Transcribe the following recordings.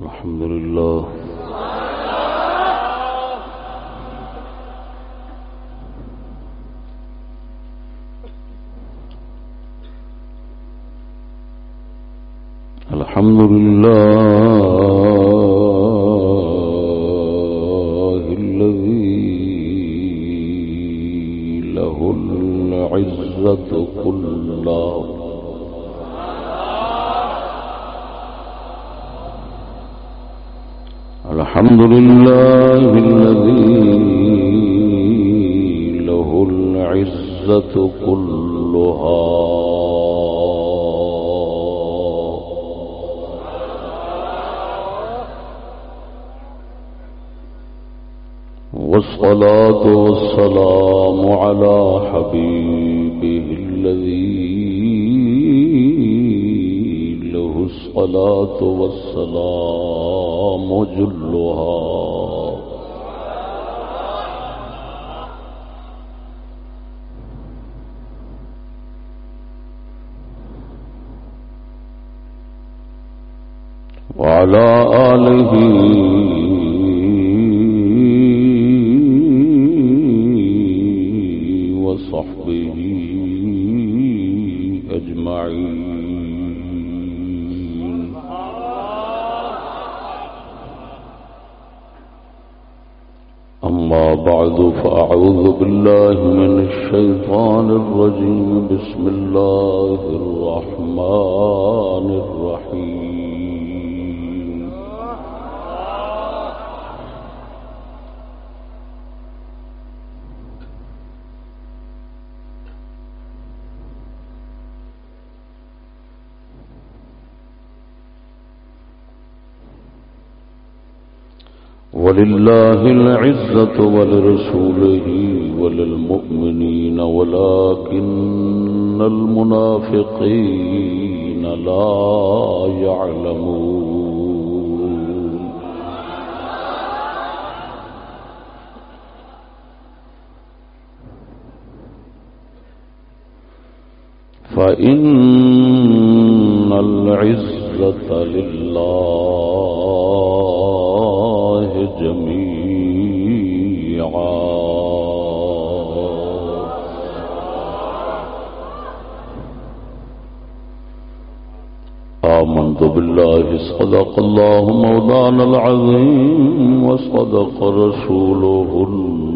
الحمد لله. الحمد لله. والسلام على حبيبه الذي له الصلاة والسلام جلها. وعلى آله ولله العزة ولرسوله وللمؤمنين ولكن المنافقين لا يعلمون. فإن العزة لله جميعا. آمنت بالله صدق الله مولانا العظيم وصدق رسوله النبي.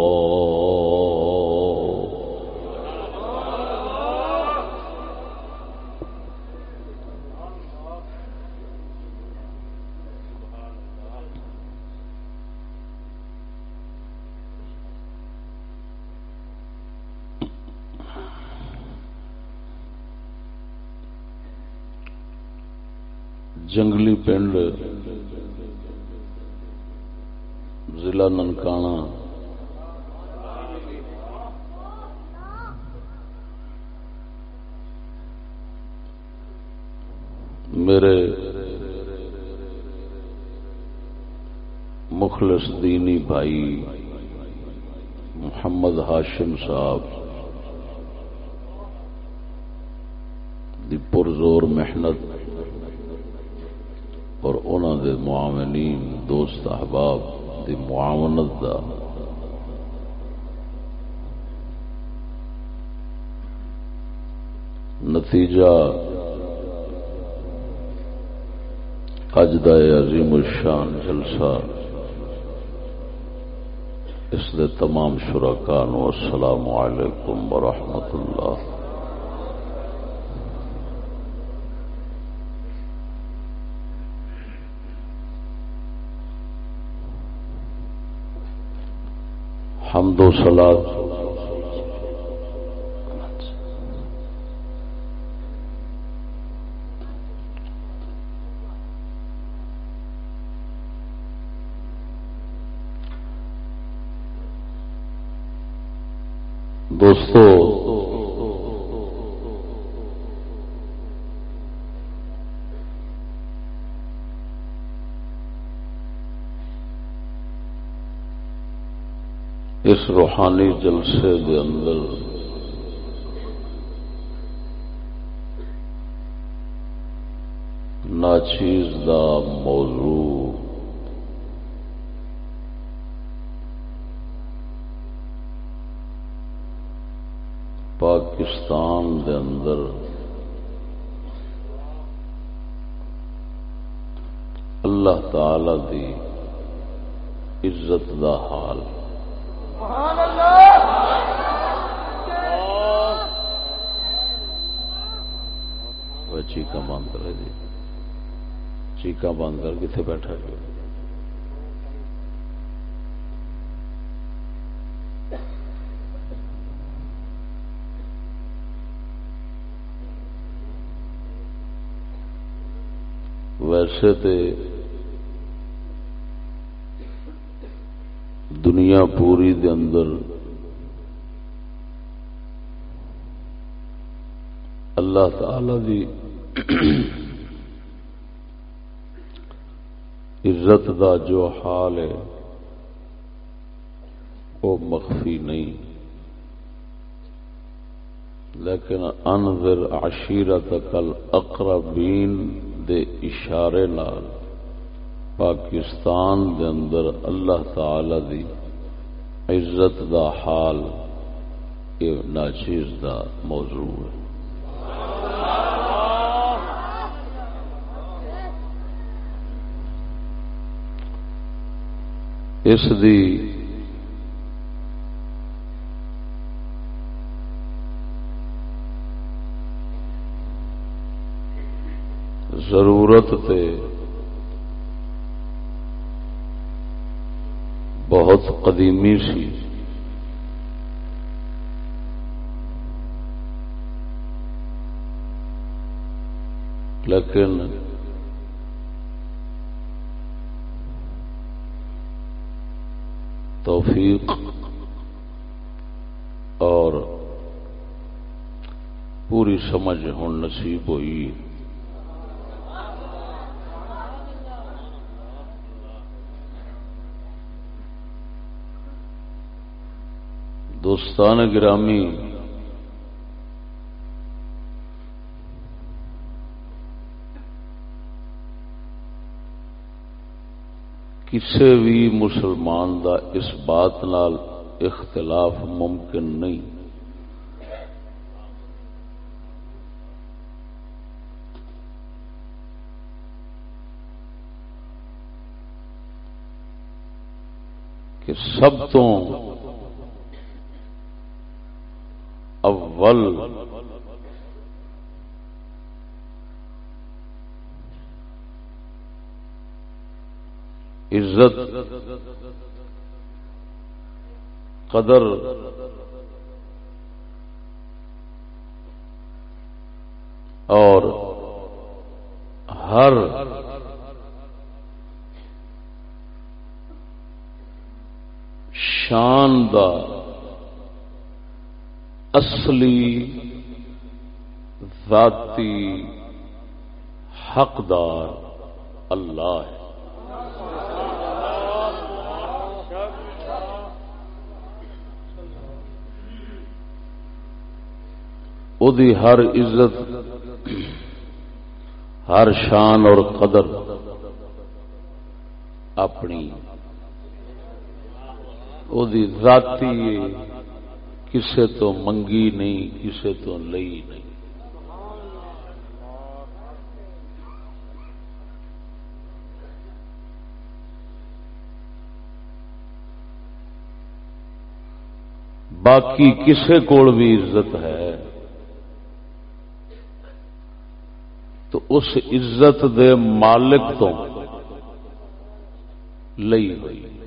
جنگلی پنڈ ضلع ننکانہ میرے مخلص دینی بھائی محمد ہاشم صاحب دی پرزور محنت اور انہوں دے معاونین، دوست، احباب دی معاونت دا۔ نتیجہ اج دا عظیم الشان جلسہ، اس دے تمام شرکان السلام علیکم ورحمۃ اللہ۔ حمد و سلاد دوستو اس روحانی جلسے دے اندر ناچیز دا موضوع پاکستان دے اندر اللہ تعالی دی عزت دا حال۔ چیقا بند کر جی۔ چیقا بند کر کتنے بیٹھا گیا ویسے تے دنیا پوری دے اندر اللہ تعالی دی عزت دا جو حال ہے، وہ مخفی نہیں۔ لیکن انذر عشیرتک الاقربین دے اشارے نال پاکستان دے اندر اللہ تعالی دی عزت دا حال یہ ناچیز دا موضوع ہے۔ اس دی ضرورت تے بہت قدیمی سی۔ لیکن توفیق اور پوری سمجھ ہوں نصیب ہوئی۔ دوستان گرامی کسی بھی مسلمان دا اس بات نال اختلاف ممکن نہیں۔ کہ سب تو اول عزت قدر اور ہر شاندار اصلی ذاتی حقدار اللہ ہے۔ دی ہر عزت، ہر شان اور قدر اپنی۔ دی ذاتی کسے تو منگی نہیں، کسے تو لئی نہیں۔ باقی کسے کول بھی عزت ہے۔ تو اس عزت دے مالک تو لئی ہوئی۔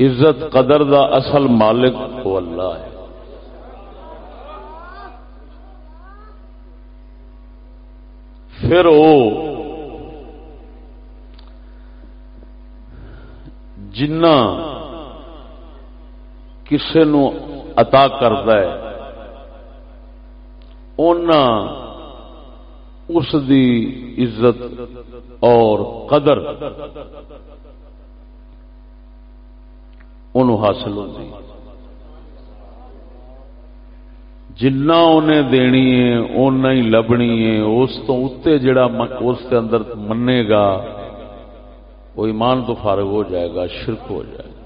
عزت قدر دا اصل مالک وہ اللہ ہے۔ پھر وہ جنا کسی عطا کرد اس دی عزت اور قدر۔ حاصل ہوتی جنا انہیں دینی ہے اُنہ ہی لبنی ہے، اس تو اتنے جڑا اس کے اندر منے گا، وہ ایمان تو فارغ ہو جائے گا، شرک ہو جائے گا۔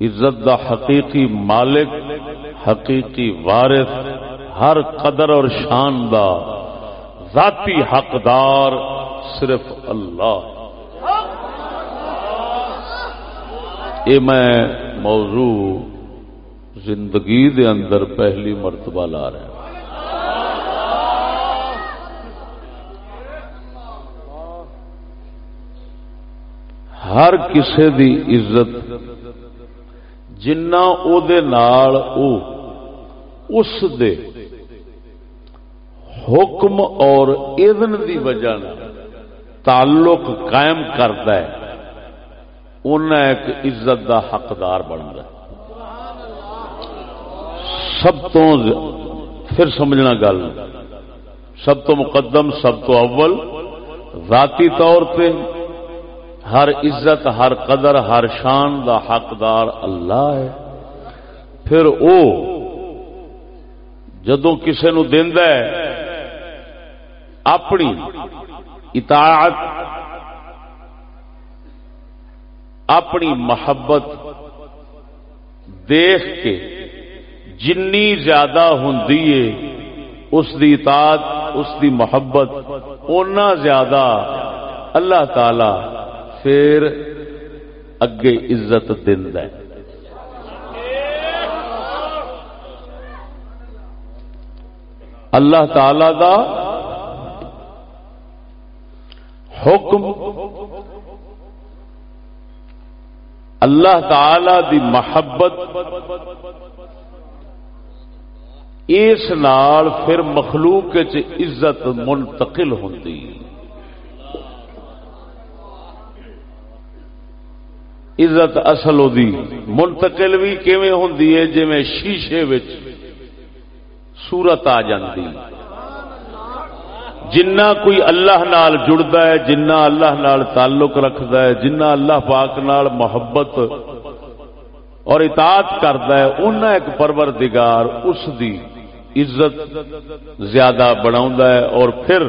عزت دا حقیقی مالک، حقیقی وارث، ہر قدر اور شان دا ذاتی حقدار صرف اللہ یہ میں موضوع زندگی دے اندر پہلی مرتبہ لا رہا ہر کسے دی عزت جنا او اس دے حکم اور اذن دی وجہ تعلق قائم کرتا ہے۔ ایک عزت دا حقدار بنتا سب تو پھر سمجھنا گل، سب تو مقدم، سب تو اول۔ ذاتی طور پہ ہر عزت، ہر قدر، ہر شان دا حقدار اللہ ہے۔ پھر او جدو کسی نو ہے، اپنی اطاعت اپنی محبت دیکھ کے جنی زیادہ ہوں اس دی اطاعت، اس دی محبت اُنہ زیادہ اللہ تعالی پھر اگے عزت ہے۔ اللہ تعالی دا حکم اللہ تعالی دی محبت اس نال پھر مخلوق عزت منتقل ہوتی عزت اصل دی منتقل بھی کیویں ہوں جی شیشے سورت آ جاتی جنہ کوئی اللہ نال جڑتا ہے، جنہ اللہ نال تعلق رکھتا ہے، جنہ اللہ پاک نال محبت اور اطاعت کرتا ہے ان ایک پرور دگار اس دی عزت زیادہ بنا ہے اور پھر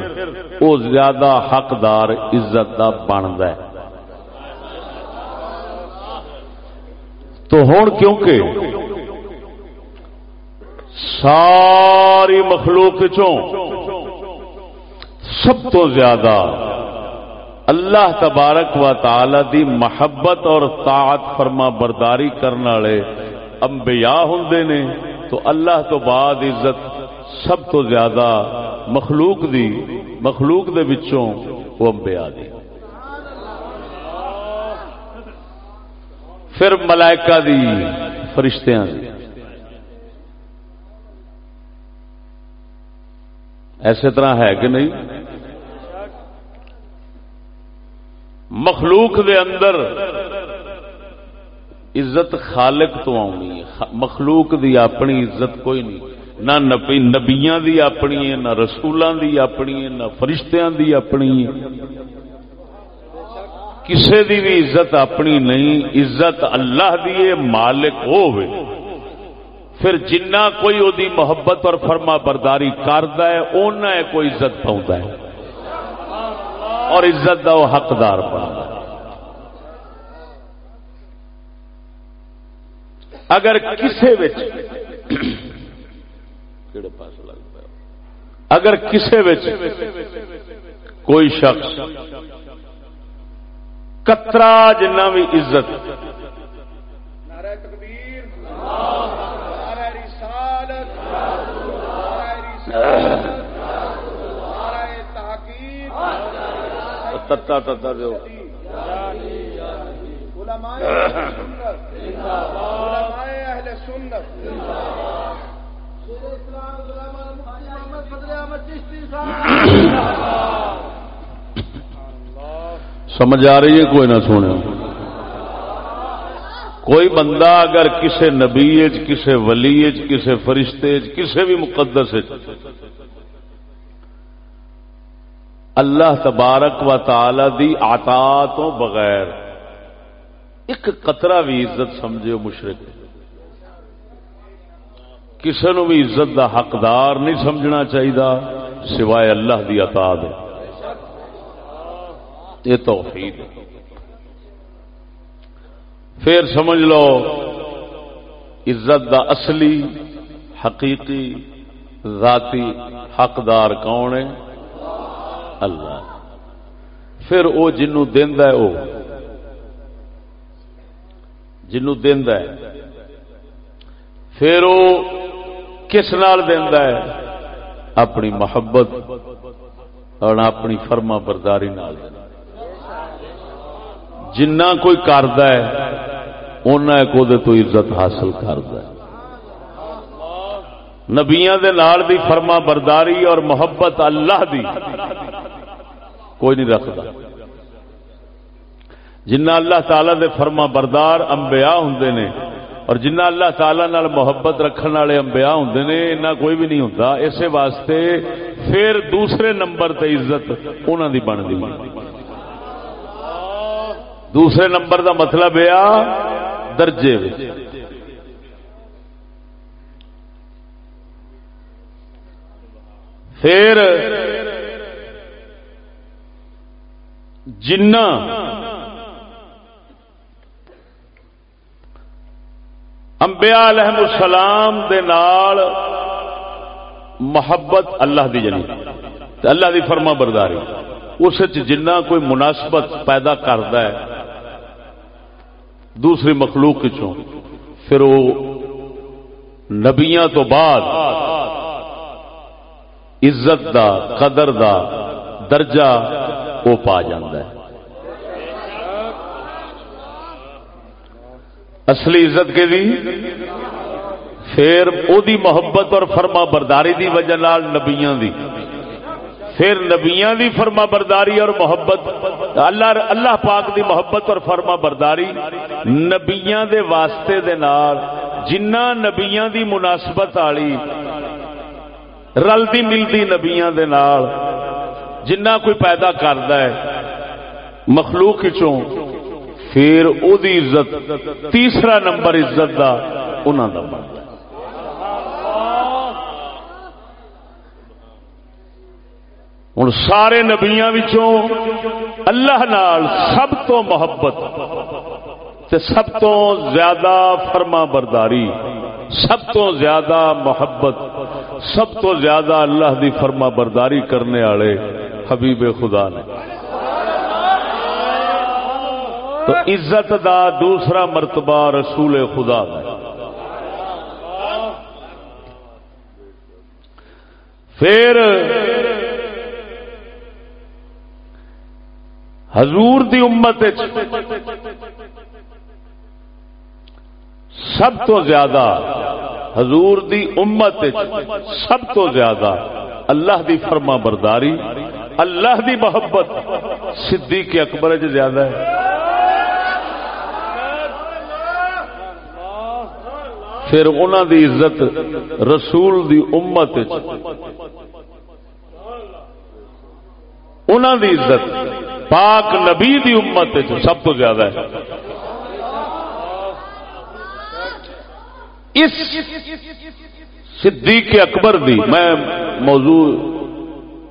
وہ زیادہ حقدار عزت کا بنتا ہے۔ تو ہوں کیونکہ ساری مخلوق چوں سب تو زیادہ اللہ تبارک و تعالی دی محبت اور طاعت فرما برداری کرنے والے انبیاء ہوں نے، تو اللہ تو بعد عزت سب تو زیادہ مخلوق دی، مخلوق دے وچوں وہ انبیاء دی۔ پھر ملائکہ دی، فرشتیاں دی۔ ایسے طرح ہے کہ نہیں؟ مخلوق دے اندر عزت خالق تو آنی ہے۔ مخلوق دی اپنی عزت کوئی نہیں۔ نہ نبیاں دی اپنی ہے، نہ رسولوں دی اپنی ہے، نہ فرشتیاں دی اپنی ہے۔ کسے دی بھی عزت اپنی نہیں، عزت اللہ دی مالک ہوئے۔ پھر جنہ کوئی وہ محبت اور فرما برداری کرتا ہے اُنہ کوئی عزت پاؤں ہے۔ اور عزت کا وہ حقدار بنتا اگر کسے اگر کسے کوئی شخص کترا جنہ بھی عزت تتا تتا دو سمجھ آ رہی ہے کوئی نہ سونے۔ کوئی بندہ اگر کسی نبی کسی ولی کسی فرشتے کسی بھی مقدس اللہ تبارک و تعالی دی آتا تو بغیر ایک قطرہ بھی عزت سمجھے مشرق کسی نو بھی عزت دا حقدار نہیں سمجھنا چاہیے سوائے اللہ دی عطا دے۔ یہ توحید ہے۔ پھر سمجھ لو، عزت دا اصلی، حقیقی، ذاتی حقدار کون ہے؟ اللہ۔ پھر وہ جنو ہے، وہ۔ جنو ہے۔ پھر وہ کس نال ہے؟ اپنی محبت اور اپنی فرما برداری نال۔ جنہ کوئی کرد تو عزت حاصل کرد نبیا دی فرما برداری اور محبت اللہ دی کوئی نہیں رکھتا۔ جنہ اللہ تعالی دے فرما بردار انبیاء ہوں نے اور جنہ اللہ تعالی نال محبت رکھنے والے انبیاء ہوں نے انہیں کوئی بھی نہیں ہوتا اسی واسطے پھر دوسرے نمبر تے عزت انہوں دی بن دوسرے نمبر دا مطلب یہ درجے پھر جنا امبیا علیہ السلام دے نال محبت اللہ دی جنی۔ اللہ دی فرما برداری۔ اس جنہ کوئی مناسبت پیدا کرتا ہے دوسری مخلوق چوں۔ پھر وہ نبیاں تو بعد عزت دا، قدر دا درجہ وہ پا ہے۔ اصلی عزت کے دی؟ پھر او دی محبت اور فرما برداری دی وجہ نبیاں دی۔ پھر نبیاں دی فرما برداری اور محبت، اللہ اللہ پاک دی محبت اور فرما برداری نبیاں دے واسطے دے نال جنہ نبیاں دی مناسبت آلی رلتی ملتی نبیاں دے نال جنہ کوئی پیدا کرتا ہے، مخلوق چوں پھر او دی عزت، تیسرا نمبر عزت دا انہوں دا بنتا ہوں سارے نبیا اللہ نال سب تو محبت تے سب تو زیادہ فرما برداری، سب تو زیادہ محبت، سب تو زیادہ اللہ دی فرما برداری کرنے والے حبیب خدا نے۔ تو عزت دا دوسرا مرتبہ رسول خدا ہے پھر حضور دی امت سب تو زیادہ حضور دی امت سب تو زیادہ اللہ دی فرما برداری، اللہ دی محبت صدیق اکبر چ زیادہ ہے۔ پھر انہوں دی عزت رسول دی امت انہوں دی عزت پاک نبی دی امت سب تو زیادہ ہے۔ اس صدیق اکبر دی میں موضوع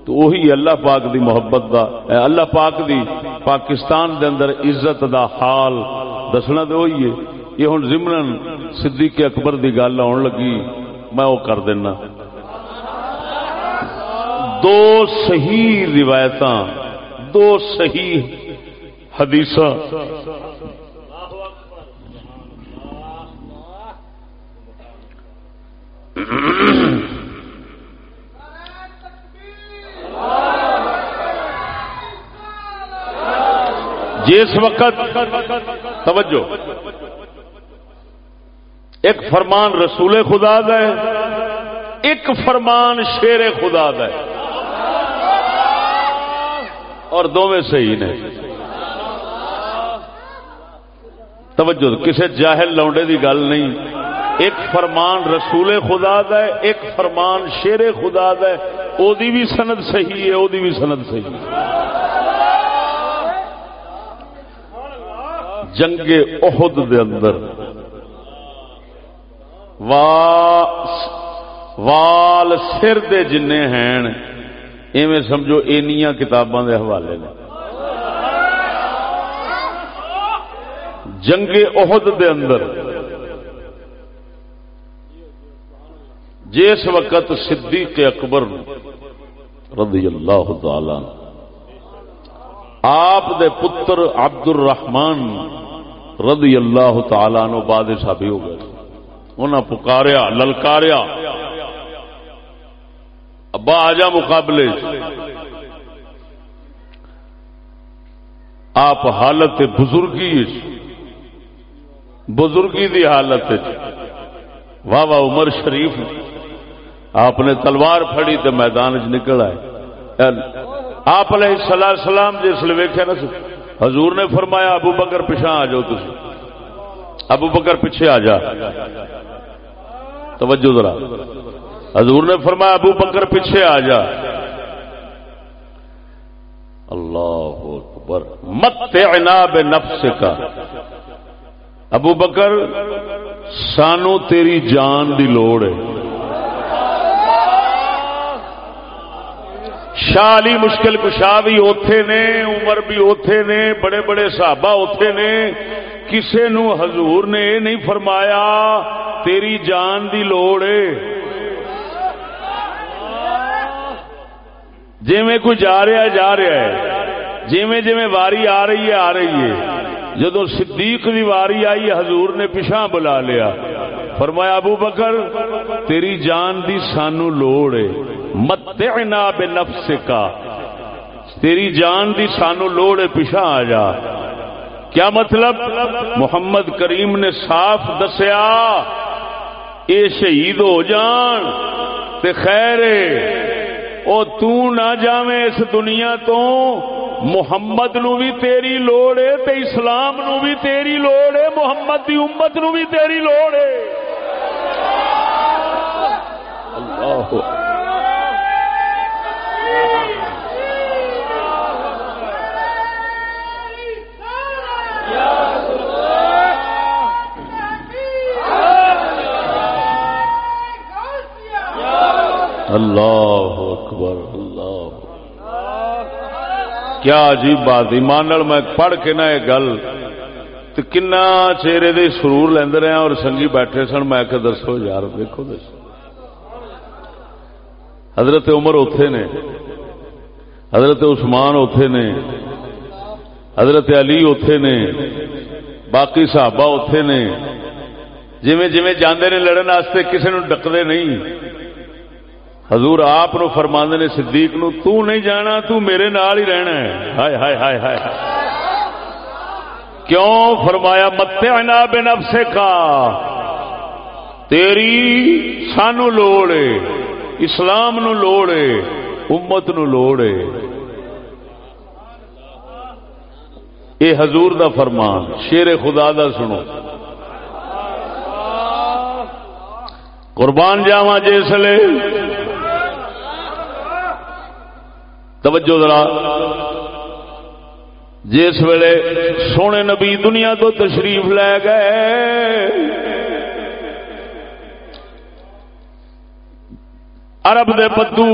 تو وہی اللہ پاک دی محبت دا اللہ پاک دی پاکستان دے اندر عزت دا حال دسنا تو وہی ہے۔ یہ ہوں زمن صدیق اکبر دی گل آن لگی، میں وہ کر دینا۔ دو صحیح روایتاں دو صحیح حدیث جس وقت توجہ، ایک فرمان رسول خدا دا ہے، ایک فرمان شیر خدا دا ہے۔ اور دونوں صحیح نے۔ توجہ کسی جاہل لونڈے دی گل نہیں۔ ایک فرمان رسول خدا دا ہے، ایک فرمان شیر خدا دا ہے۔ او دی بھی سند صحیح ہے، او دی بھی سند صحیح۔ ہے جنگ احد دے اندر۔ وال سر دے جن ہیں۔ ایویں سمجھو اینیاں کتاباں دے حوالے نے۔ جنگ احد دے اندر جس وقت صدیق اکبر رضی اللہ تعالی آپ دے پتر عبد الرحمان رضی اللہ تعالی نو بعد صحابی ہو گئے۔ انہاں پکاریا، للکاریا۔ ابا آجا مقابلے آپ حالت بزرگی بزرگی دی حالت واہ واہ، عمر شریف۔ آپ نے تلوار پھڑی تو میدان چ نکل آئے۔ آپ علیہ السلام سلام جس لیے ویکیا نا حضور نے فرمایا، ابو بکر پچھا آ جاؤ تھی ابو بکر پیچھے آ جا۔ توجہ ذرا۔ حضور نے فرمایا، ابو بکر پیچھے آ جا۔ اللہ اکبر۔ مت عناب نفس کا ابو بکر، سانو تیری جان دی لوڑ ہے۔ شاہ علی مشکل کشا بھی اوتھے نے، عمر بھی اوتھے نے، بڑے بڑے صحابہ اوتھے نے۔ کسے نو حضور نے یہ نہیں فرمایا، تیری جان دی لوڑ ہے۔ جی میں کوئی جا رہا ہے، جا رہا ہے۔ جی میں جی میں واری آ رہی ہے، آ رہی ہے۔ جدو صدیق دی واری آئی، حضور نے پچھا بلا لیا۔ فرمایا، ابو بکر، تیری جان دی سانو لوڑ ہے۔ متعنا بے نفس کا تیری جان دی سانو لوڑ ہے پیچھا آ جا۔ کیا مطلب؟ محمد کریم نے صاف دسیا، اے شہید ہو جان، تے خیر او تو نہ جاویں اس دنیا تو، محمد نو بھی تیری لوڑ ہے تے اسلام نو بھی تیری لوڑ ہے، محمد دی امت نو بھی تیری لوڑ ہے۔ اللہ اللہ کیا عجیب بات ایمان میں پڑھ کے نہ یہ گل۔ تو کنا چہرے دے سرور لیند رہے ہیں اور سنگی بیٹھے سن۔ میں کہ دسو یار، دیکھو دسو۔ حضرت عمر اوتھے نے، حضرت عثمان اوتھے نے، حضرت علی اوتھے نے، باقی صحابہ اوتھے نے۔ جویں جویں جاندے نے لڑن واسطے کسی نو ڈکدے نہیں۔ حضور آپ نو فرماندے نے صدیق نو، تو نہیں جانا، تو میرے نال ہی رہنا ہے۔ ہائے ہائے ہائے ہائے۔ کیوں؟ فرمایا، متعنا بے نفس کا تیری سانو لوڑے اسلام نو لوڑے امت نو لوڑے اے حضور دا فرمان، شیر خدا دا سنو۔ قربان جاواں جسلے توجہ ذرا۔ جس ویلے سونے نبی دنیا تو تشریف لے گئے، عرب دے پدو،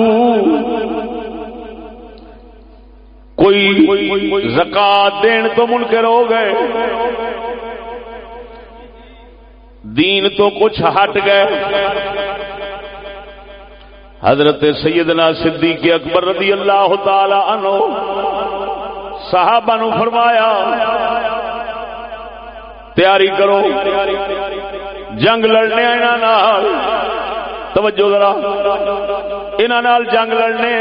کوئی زکات دین تو منکر ہو گئے، دین تو کچھ ہٹ گئے۔ حضرت سیدنا صدیق اکبر رضی اللہ تعالی عنہ صحابہ نو فرمایا، تیاری کرو، جنگ لڑنے نال۔ توجہ ذرا، انہاں نال جنگ لڑنے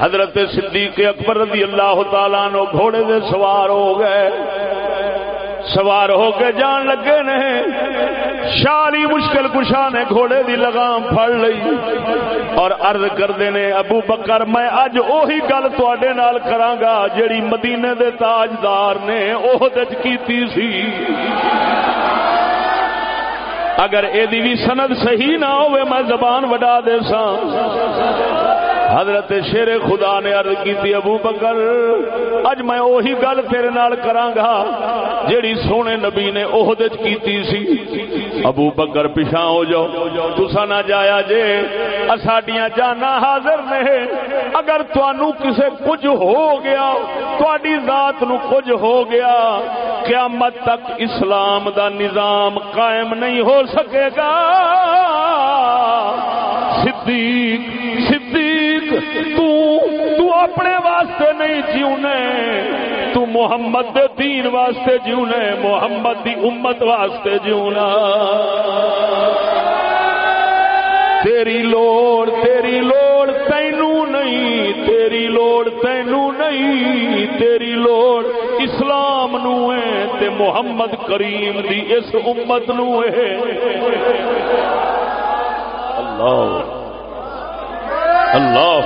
حضرت صدیق اکبر رضی اللہ تعالیٰ نو گھوڑے دے سوار ہو گئے۔ سوار ہو کے جان لگے نے۔ شالی مشکل کشا نے گھوڑے دی لگام پھڑ لئی۔ اور عرض کردے نے، ابو بکر، میں اج اوہی گل تواڈے نال کراں گا جیڑی مدینے دے تاجدار نے عہد وچ کیتی سی۔ اگر اے بھی سند صحیح نہ ہوئے میں زبان وڈا دے ساں۔ حضرت شیر خدا نے عرض کی ابو بکر، اج میں وہی گل تیرے نال جیڑی سونے نبی نے عہد کیتی سی۔ ابو بکر پیچھا ہو جاؤ تسا نہ جایا جے اساڈیاں جانا حاضر نے۔ اگر تانوں کسے کچھ ہو گیا تہاڈی ذات نو کچھ ہو گیا، قیامت تک اسلام دا نظام قائم نہیں ہو سکے گا۔ صدیق صدیق تو تو اپنے واسطے نہیں جیونے تو محمد دے دین واسطے جیونے محمد دی امت واسطے جیونا تیری لوڑ تیری لوڑ تینو نہیں، تیری لوڑ تینو نہیں، تیری لوڑ اسلام نو ہے تے محمد کریم دی اس امت نو ہے۔ اللہ۔ اللہ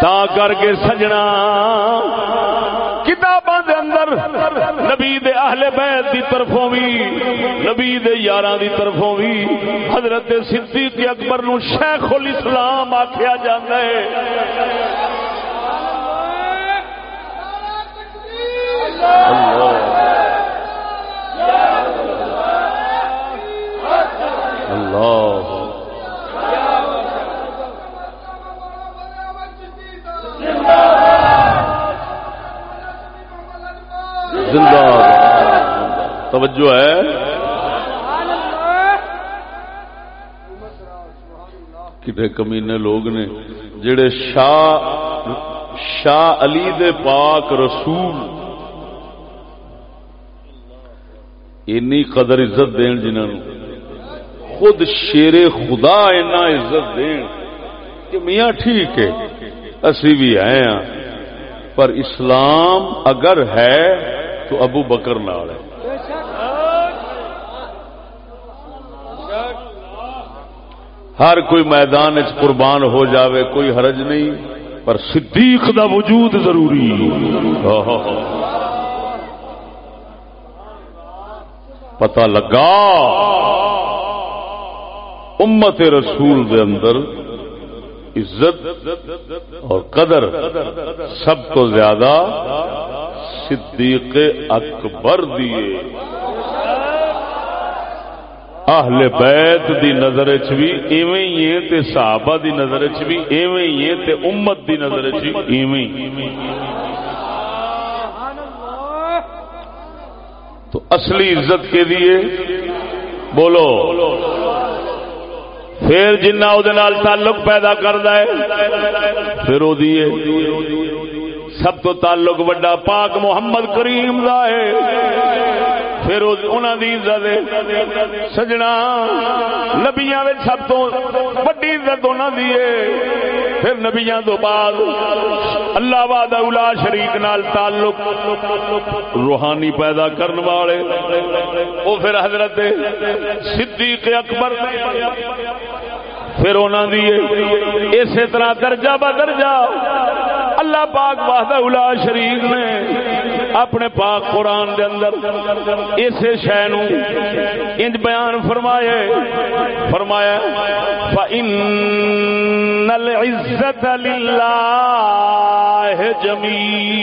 تا کر کے سجنا کتاباں دے اندر، نبی دے اہل بیت دی طرفوں بھی، نبی دے یاراں دی طرفوں بھی، حضرت صدیق اکبر نو شیخ الاسلام آکھیا جاندا ہے۔ اللہ۔ توجہ ہے۔ کتنے کمینے لوگ نے جڑے شاہ شاہ علی دے پاک رسول اینی قدر عزت دین جنہوں خود شیر خدا اینا عزت دین کہ میاں ٹھیک ہے، اسی بھی آئے ہیں پر اسلام اگر ہے تو ابو بکر نال ہے۔ ہر کوئی میدان قربان ہو جاوے، کوئی حرج نہیں، پر صدیق دا وجود ضروری۔ پتہ لگا، امت رسول دے اندر عزت اور قدر سب تو زیادہ صدیق اکبر دیے اہل بیت دی نظر چ بھی ایویں ہی ہے تے صحابہ دی نظر چ بھی ایویں ہی ہے تے امت دی نظر چ بھی ایویں تو اصلی عزت کے لیے بولو۔ پھر جنہ وہ تعلق پیدا کرتا ہے، پھر وہ سب تو تعلق وڈا پاک محمد کریم دا ہے۔ پھر دی عزت سجنا نبیا سب تو وڈی عزت انہوں دی پھر نبیا تو بعد اللہ باد اولا شریک نال تعلق روحانی پیدا کرنے والے۔ وہ پھر حضرت صدیق اکبر پھر انہوں دی اسی طرح درجہ ب درجہ اللہ پاک واہدہ الا شریف نے اپنے پاک قرآن دے اندر اسے شہ انج بیان فرمائے۔ فرمایا، فَإِنَّ الْعِزَّةَ لِلَّهِ جَمِيعًا۔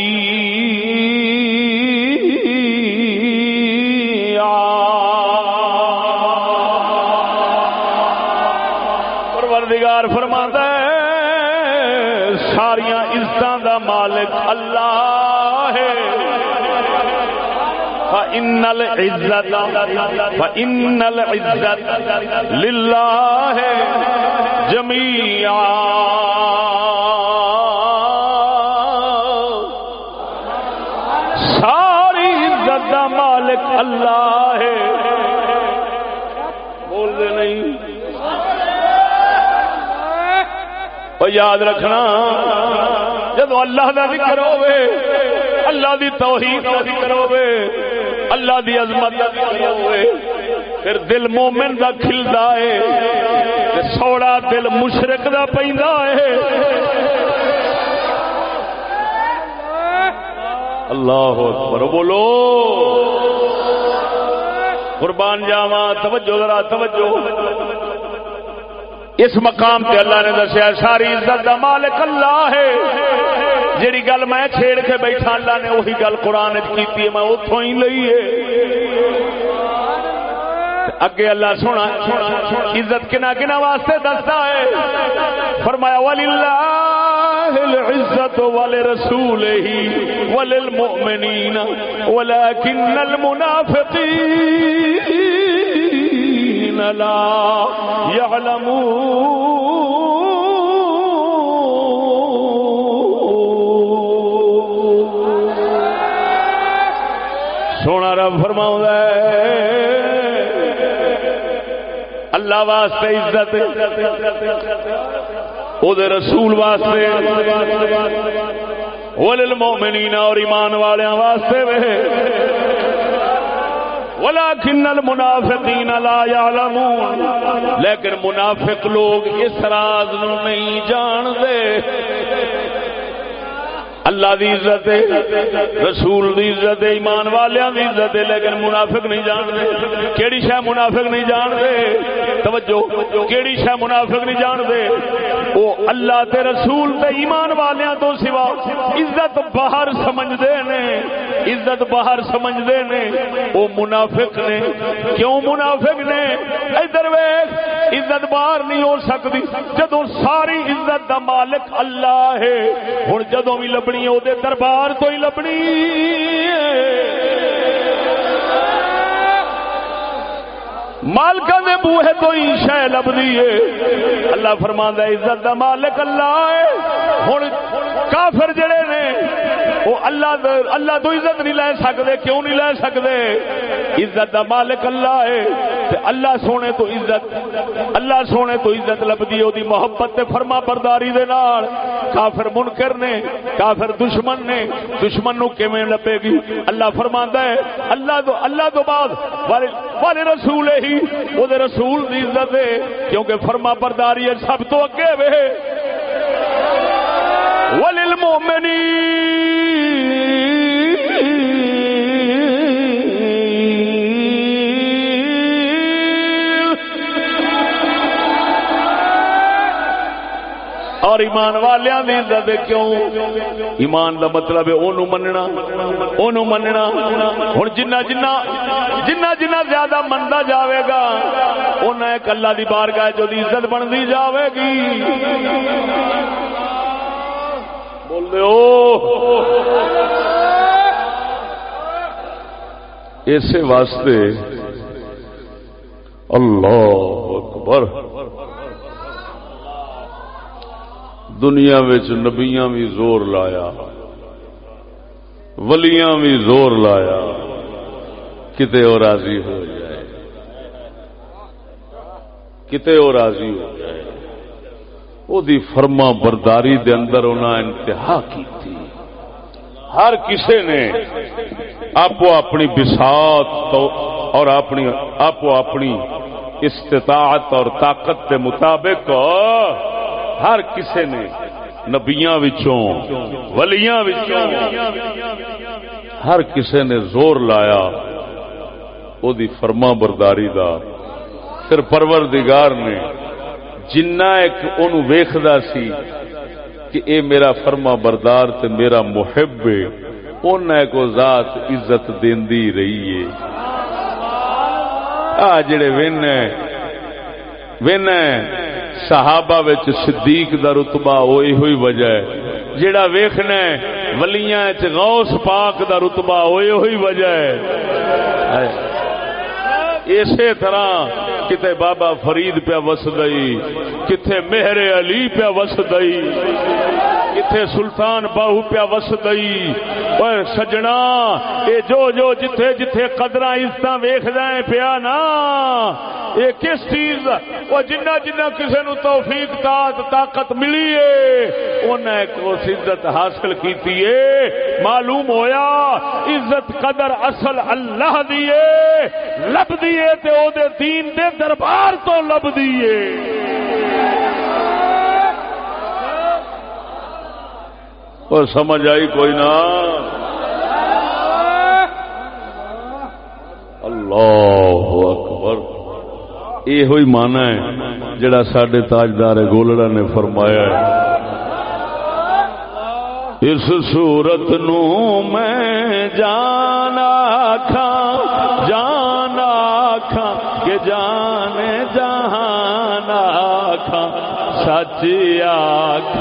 پروردگار فرماتا ہے ساریا عزت دا مالک اللہ فإن العزت العزت جميعا. ساری عزت دا مالک اللہ ہے۔ بول دے نہیں۔ اور یاد رکھنا جب اللہ کا ذکر ہوے اللہ دی توحید کا ذکر ہوے اللہ دی عظمت پھر دل مومن دا کھلدا ہے سوڑا دل مشرک دا پیندا ہے۔ اللہ اکبر، بولو۔ قربان جاوا توجہ ذرا، توجہ۔ اس مقام تے اللہ نے دسیا، ساری عزت دا مالک اللہ ہے۔ جیڑی گل میں چھیڑ کے بیٹھا، اللہ نے وہی گل قرآن کی میں اتوں ہی لئی ہے۔ اگے اللہ سونا، عزت کنا کنا واسطے دستا ہے۔ فرمایا وللہ العزت ولرسوله وللمؤمنین ولكن المنافقین لا يعلمون سونا رب فرماؤں اللہ واسطے عزت او دے رسول واسطے، وللمؤمنین اور ایمان والیاں واسطے وے۔ ولكن المنافقین لا يعلمون لیکن منافق لوگ اس راز نو نہیں جان دے اللہ دی عزت ہے، رسول دی عزت ہے، ایمان والیاں دی عزت ہے، لیکن منافق نہیں جانتے۔ کیڑی شے منافق نہیں جانتے؟ توجہ، کیڑی شے منافق نہیں جانتے؟ وہ او اللہ تے رسول تے ایمان والیاں تو سوا عزت باہر سمجھ دے نے۔ عزت باہر سمجھتے نے منافق نے۔ کیوں منافق نے؟ ادھر ویخ عزت باہر نہیں ہو سکتی۔ جدو ساری عزت دا مالک اللہ ہے ہوں جدوں بھی لبنی وہ دربار تو ہی لبنی مالکا دے بوہے تو ہی شہ لبنی ہے۔ اللہ فرماندا ہے، عزت دا مالک اللہ ہے۔ ہن کافر جڑے نے وہ اللہ دا، اللہ تو عزت نہیں لے سکتے کیوں نہیں لے سکتے عزت دا مالک اللہ ہے۔ تے اللہ سونے تو عزت، اللہ سونے تو عزت لبدی ہے۔ محبت تے فرما برداری دے نال۔ کافر منکر نے، کافر دشمن نے، دشمن نو کیویں لبے گی؟ اللہ فرماندا ہے، اللہ تو اللہ تو بعد، والے والے رسول ہی وہ رسول دی عزت ہے کیونکہ فرما برداری ہے سب تو اگے وے اور ایمان والیاں دی عزت کیوں؟ ایمان دا مطلب ہے اونوں مننا اونوں مننا۔ ہن جنہ جنہ جنہ جنہ زیادہ مندا جاوے گا اونا ایک اللہ دی بارگاہ جو دی عزت بندی جاوے گی۔ بول دے او اسی واسطے اللہ اکبر۔ دنیا نبیاں بھی زور لایا، ولیاں بھی زور لایا، کتے اور راضی ہو جائے۔ کتے اور راضی ہو جائے۔ وہ دی فرما برداری دے اندر انہیں انتہا کی تھی ہر کسے نے آپ اپنی بساط اور اپنی آپ اپنی استطاعت اور طاقت کے مطابق ہر کسے نے نبیاں وچوں، ولیاں وچوں ہر کسے نے زور لایا، او دی فرما برداری دا۔ پھر پروردگار نے جنہ ایک اونوں ویکھدا سی کہ اے میرا فرما بردار تے میرا محب ہے اون کو ذات عزت دیندی رہی ہے۔ آ جڑے وین وین صحابہ وچ صدیق دا رتبہ ہوئی ہوئی وجہ ہے۔ جڑا ویکھنا ولیاں وچ غوث پاک دا رتبہ ہوئی ہوئی وجہ ہے۔ اسی طرح کتے بابا فرید پیا وس گئی کتنے مہر علی پیا وس گئی اتے سلطان باہو پیا وس دئی سجنا، اے جو جو جتھے جتھے قدر عزت ویخ دیں پیا نا یہ کس چیز؟ وہ جنہ جنہ کسی نو توفیق تات طاقت ملی ہے انہیں کو عزت حاصل کیتی ہے۔ معلوم ہویا، عزت قدر اصل اللہ دیے لب تے او دے دین دے دربار تو لب دیے اور سمجھ آئی کوئی نہ؟ اللہ اکبر۔ یہ ہوئی مانا ہے جڑا سڈے تاجدار گولڑا نے فرمایا ہے۔ اس صورت نو میں جانا کھا سچ آخ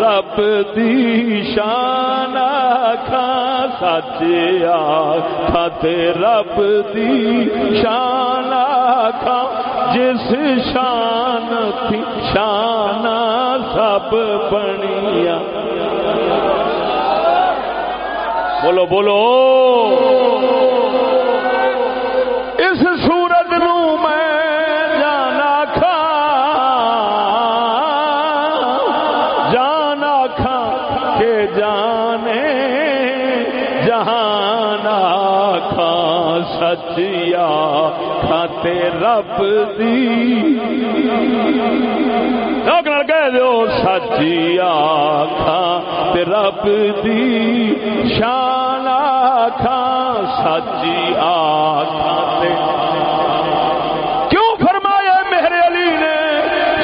رب دی شان آخا سچ رب دی شان آخا جس شان تھی شان سب بنیا بولو بولو۔ دو سچیا رب دی شان کھا سچی آخاتے کیوں فرمایا میرے علی نے؟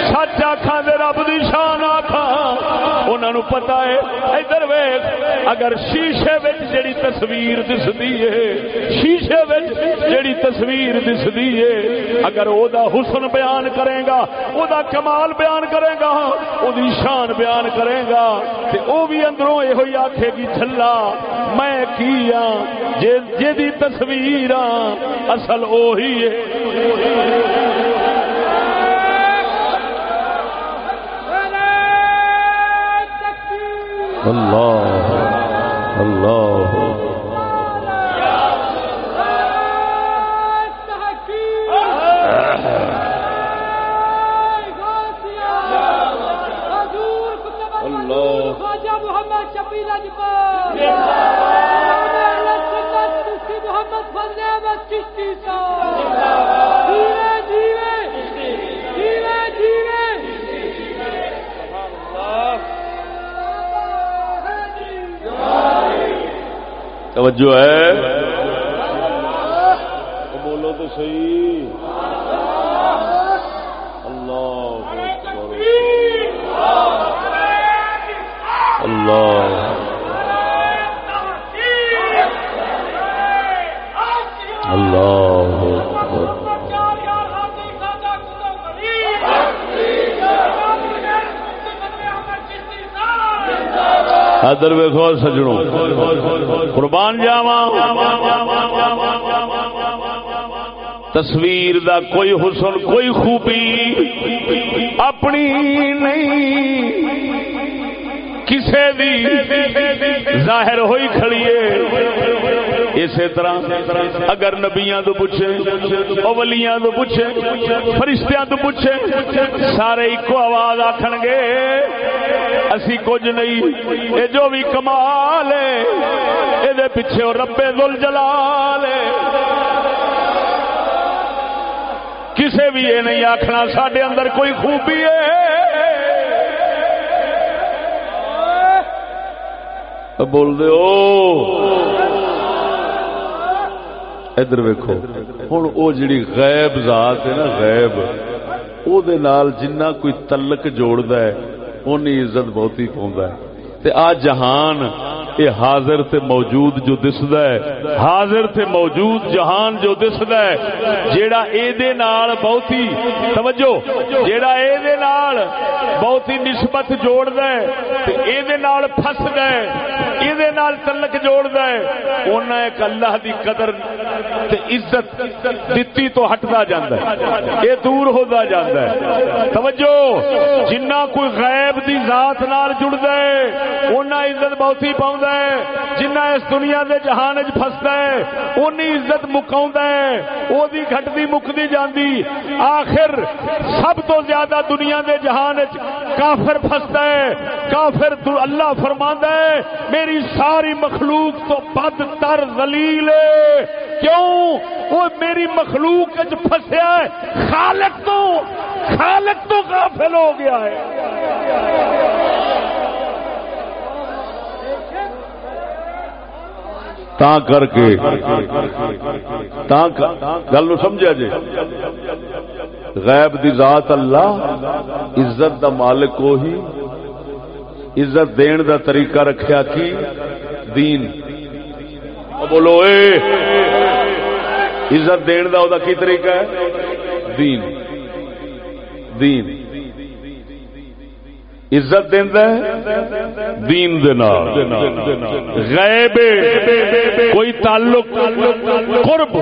سچ آخا رب دی شان آخا انہوں پتا ہے، ادھر ویخ اگر شیشے جڑی تصویر دستی ہے، شیشے جڑی تصویر دستی ہے، اگر او دا حسن بیان کرے گا او دا کمال بیان کرے گا او دی شان بیان کرے گا۔ تے او بھی اندروں یہ آکھے گی، چھلا، میں کیا جے جے دی تصویر اصل اوہی ہے۔ اللہ۔ توجہ ہے۔ بولو تو صحیح۔ اللہ اللہ اللہ ادھر ویکو سجڑوں قربان جاوا تصویر دا کوئی حسن، کوئی خوبی اپنی نہیں۔ کسے دی ظاہر ہوئی کھڑیے اسی طرح اگر نبیاں تو پوچھے اولیاں تو پوچھے فرشتیاں تو پوچھے سارے ایک آواز آخن گے۔ اسی کچھ نہیں یہ جو بھی کمال ہے یہ پیچھے ربے دل جلال کسے بھی یہ نہیں آخنا سڈے اندر کوئی خوبی ہے۔ بول دے ادھر ویکو ہوں وہ جڑی غیب ذات ہے نا، غیب، او دے نال جنہ کوئی تلک جوڑ ہے اونی عزت بہت ہی پوندا ہے۔ تے آ جہان، اے حاضر تے موجود جو دسدا ہے۔ حاضر تے موجود جہان جو دسدا ہے۔ جیڑا اے دے نال بہتی، توجہ، جیڑا اے دے نال بہتی نسبت جوڑدا ہے، تے اے دے نال پھسدا ہے۔ اے دے نال تعلق جوڑ دے ایک اللہ دی قدر تے عزت دتی تو ہٹدا جاندا ہے۔ دور ہودا جاندا ہے۔ توجہ، جنہ کوئی غیب دی ذات نال جڑ دے اونا عزت بہتی پاؤں جنہ اس دنیا دے جہان چ فستا ہے، اونی عزت مکاؤں ہے۔ وہ گھٹتی مکتی جاندی۔ آخر سب تو زیادہ دنیا دے جہان کافر فستا ہے۔ کافر اللہ فرما ہے، میری ساری مخلوق تو بد تر دلیل کیوں؟ وہ میری مخلوق فسیا ہے۔ خالق تو خالق تو کافل ہو گیا ہے۔ تا کر کے گل سمجھا جی غیب دی ذات اللہ، عزت دا مالک وہی عزت دین دا طریقہ رکھیا کی؟ دین۔ بولو، اے۔ عزت دین دا او دا کی طریقہ ہے؟ دین۔ دین۔ عزت دینا دین دینا غیب، کوئی تعلق، قرب۔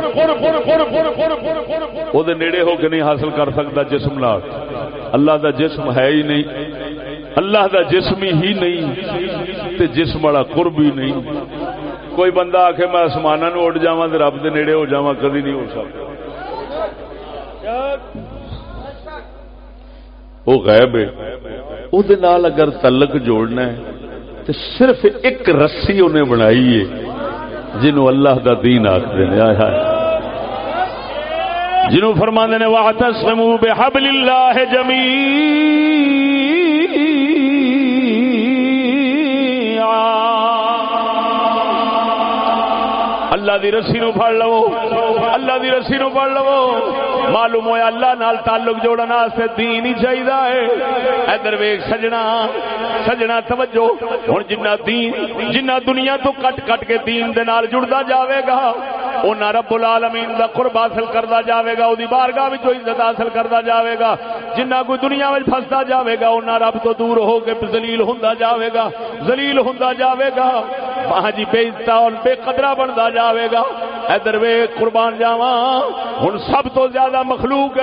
وہ نیڑے ہو کے نہیں حاصل کر سکتا جسم نال۔ اللہ دا جسم ہے ہی نہیں۔ اللہ دا جسم ہی نہیں تے جسم والا قرب ہی نہیں۔ کوئی بندہ آ کے میں آسمان اڈ جا رب دے نیڑے ہو جا کدی نہیں ہو سکتا وہ غیب ہے۔ اگر تلک جوڑنا ہے تو صرف ایک رسی انہیں بنائی ہے جنہوں اللہ دا دین آخر جنہوں فرما نے واہت سمو بے حب اللہ جمی اللہ دی رسی نو پڑ لو، اللہ دی رسی نو پڑ لو۔ معلوم ہوا اللہ نال تعلق جوڑنا سے دین ہی چاہیے ادھر ویگ سجنا سجنا توجہ۔ ہوں جنہ دین، جنہ دنیا تو کٹ کٹ کے دین دے نال جڑتا جاوے گا، اونا رب العالمین دا قرب حاصل کردا جاوے گا، اودی بارگاہ عزت حاصل کردا جاوے گا۔ جنہ کوئی دنیا وچ پھسدا جاوے گا، اونا رب تو دور ہو کے ذلیل ہوندا جاوے گا، ذلیل ہوندا جاوے گا۔ ہاں جی بے عزت اور بے قدرہ بندا جاوے گا۔ ادھر وے قربان جاواں۔ ہن سب تو زیادہ مخلوق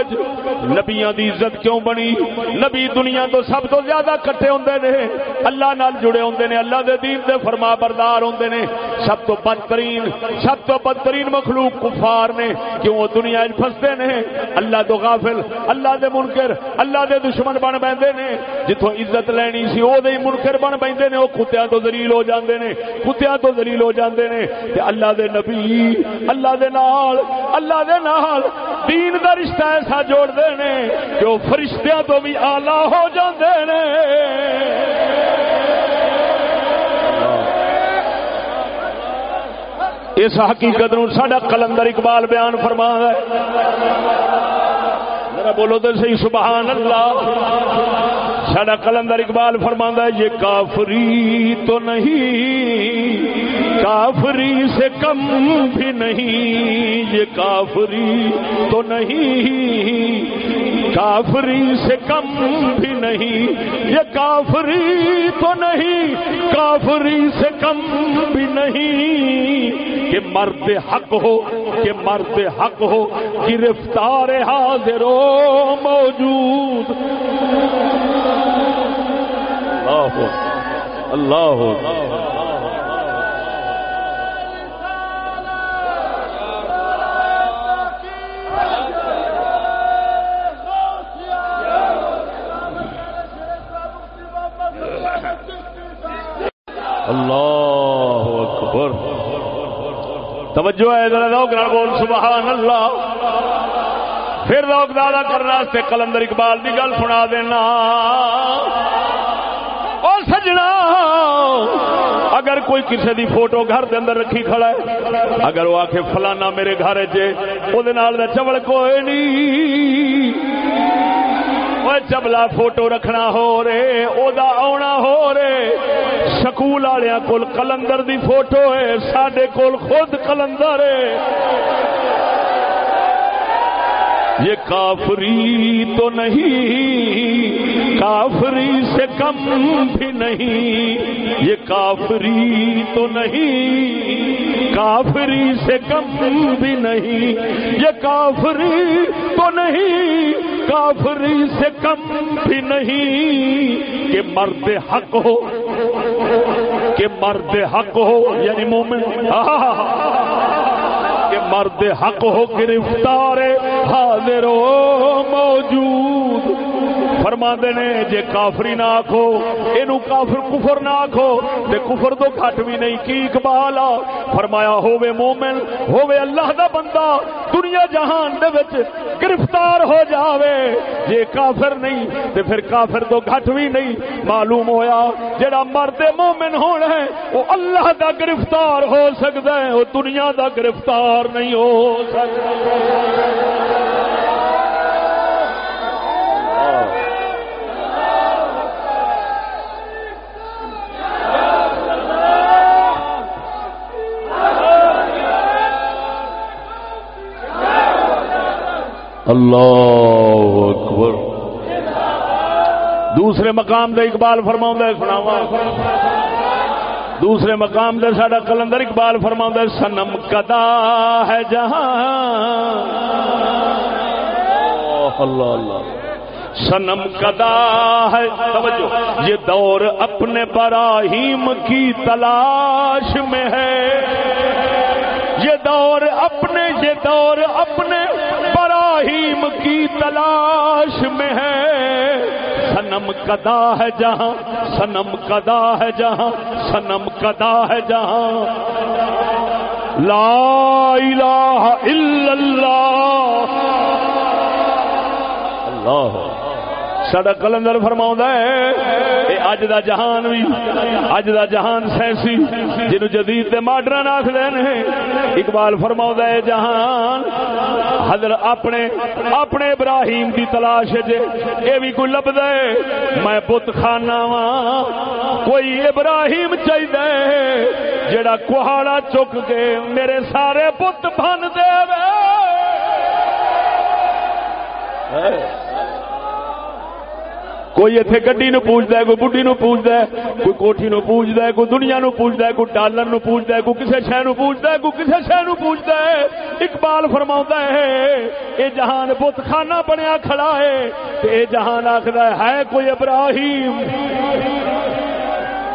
نبیاں دی عزت کیوں بنی؟ نبی دنیا تو سب تو زیادہ کٹھے ہوندے نے۔ اللہ نال جڑے ہوندے نے، اللہ دے دین دے فرما بردار ہوندے نے۔ سب تو بدترین، سب تو بدترین مخلوق کفار نے۔ کیوں وہ دنیا پھستے نے؟ اللہ تو غافل، اللہ دے منکر، اللہ دے دشمن بن بیندے نے۔ جتوں عزت لینی سی، او دے منکر بن بیندے نے۔ او کتیاں تو ذلیل ہو جاندے نے، کتیاں تو ذلیل ہو جاندے نے۔ تے اللہ دے نبی اللہ دے نال، اللہ دے نال دین دا رشتہ ایسا جوڑ دے نے جو فرشتیاں تو بھی آلہ ہو جاندے نے۔ اس حقیقت نو ساڈا کلندر اقبال بیان فرما ہے بولو تو صحیح، سبحان اللہ۔ ساڈا کلندر اقبال فرما ہے، یہ کافری تو نہیں، کافری سے کم بھی نہیں۔ یہ کافری تو نہیں، کافری سے کم بھی نہیں۔ یہ کافری تو نہیں، کافری سے کم بھی نہیں۔ کہ مرد حق ہو، کہ مرد حق ہو، گرفتار حاضر ہو موجود۔ اللہ اللہ اللہ توجہ ہے، ذرا لوگ بول، سبحان اللہ۔ پھر لوگ دادا کرنے کلندر اقبال کی گل سنا دینا۔ اور سجنا، اگر کوئی کسی دی فوٹو گھر دے اندر رکھی کھڑا ہے، اگر وہ آخ فلانا میرے گھر چ چوڑ کوئی نہیں۔ چبلا فوٹو رکھنا ہو رہے، او دا آنا ہو رہے۔ سکول والیا کول کلندر دی فوٹو ہے سڈے کول خود کلندر ہے۔ یہ کافری تو نہیں کافری سے کم بھی نہیں، یہ کافری تو نہیں۔ کافری سے کم بھی نہیں، یہ کافری تو نہیں۔ کافری سے کم بھی نہیں کہ مرد حق ہو، کہ مرد حق ہو یعنی مومن۔ کہ مرد حق ہو، گرفتار حاضر ہو، موجود۔ فرما نے، جے کافری نہ آخو یہ کافر کفر نہ آخو تے کفر تو گھٹ بھی نہیں، کی اقبال آ؟ فرمایا، ہووے مومن، ہووے اللہ دا بندہ، دنیا جہان دے وچ گرفتار ہو جاوے۔ جے کافر نہیں، تے پھر کافر تو گھٹ بھی نہیں، معلوم ہویا جڑا مرد مومن ہونا ہے، وہ اللہ دا گرفتار ہو سکتا ہے، وہ دنیا دا گرفتار نہیں ہو سکتا اللہ اکبر۔ دوسرے مقام دے اقبال فرما سناوا دوسرے مقام دے ساڈا کلندر اقبال فرما سنم کدا ہے جہاں؟ اللہ اللہ۔ سنم کدا ہے، توجہ۔ یہ دور اپنے براہیم کی تلاش میں ہے۔ دور، اپنے یہ دور، اپنے ابراہیم کی تلاش میں ہے۔ سنم کدا ہے جہاں سنم کدا ہے جہاں سنم کدا ہے جہاں۔ لا الہ الا اللہ۔ اللہ۔ سڈا کلندر فرما ہے اج دا جہان بھی اج دا جہان سینسی جن جدید ماڈرن آخر اقبال فرما ہے، جہان حضر اپنے اپنے ابراہیم کی تلاش یہ بھی کوئی لب دے میں بت خانا وا کوئی ابراہیم چاہیے جڑا کہاڑا چک کے میرے سارے بت بن دے کوئی اتنے گڈی نو ہے، کوئی بڈی نو ہے، کوئی کوٹھی نو ہے، کوئی دنیا نو ہے، کوئی ڈالر نو پوچھتا ہے، کوئی کسی شہ نو پوچھتا ہے، کوئی کسی شہ نو ہے۔ اقبال فرما ہے یہ جہان بت خانہ بنیا کھڑا ہے یہ جہان آخر ہے کوئی ابراہیم؟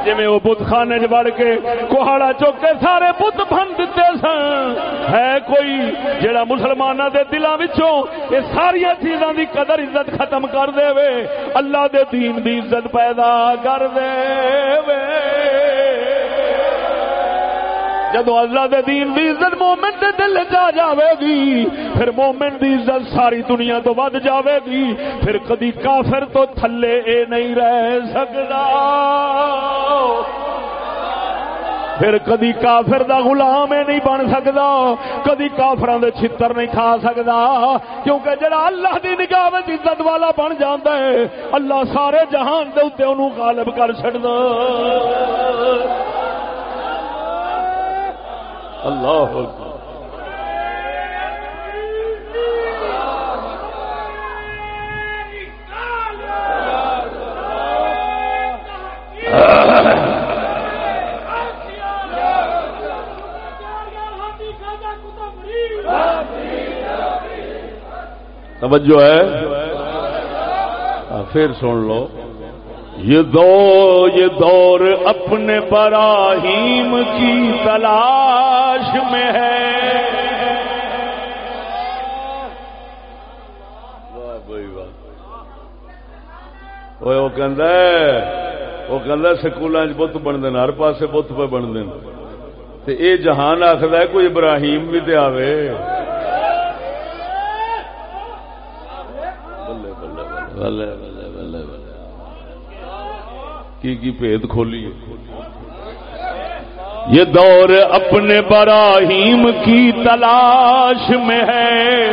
جی وہ بت خانے چ کے کوہاڑا چوک کے سارے بت بن دیتے سن۔ ہے کوئی جڑا مسلمانوں کے دلوں یہ ساری چیزوں کی قدر عزت ختم کر دے وے۔ اللہ دے دین دی عزت پیدا کر دے وے۔ جدو اللہ دے دین دی عزت مومن دے دل جا جاوے گی، پھر مومن دی عزت ساری دنیا تو ود جاوے گی، پھر کدی کافر تو تھلے اے نہیں رہ سکتا پھر کدی کافر دا غلام اے نہیں بن سکتا کدی کافران دے چھتر نہیں کھا سکتا کیونکہ جڑا اللہ دی نگاہ میں عزت والا بن جاندا ہے اللہ سارے جہان دے اوتے اونوں غالب کر چھڑدا اللہ توجہ ہے؟ پھر سن لو۔ یہ دو یہ دور اپنے براہیم کی تلاش میں ہے۔ وہ کہ سکول بت بنتے ہر پاسے بت پہ بنتے یہ جہان آخر کوئی ابراہیم بھی تے آوے۔ بلے بلے بلے بلے بلے بلے کی کی بھید کھولی یہ دور اپنے براہیم کی تلاش میں ہے۔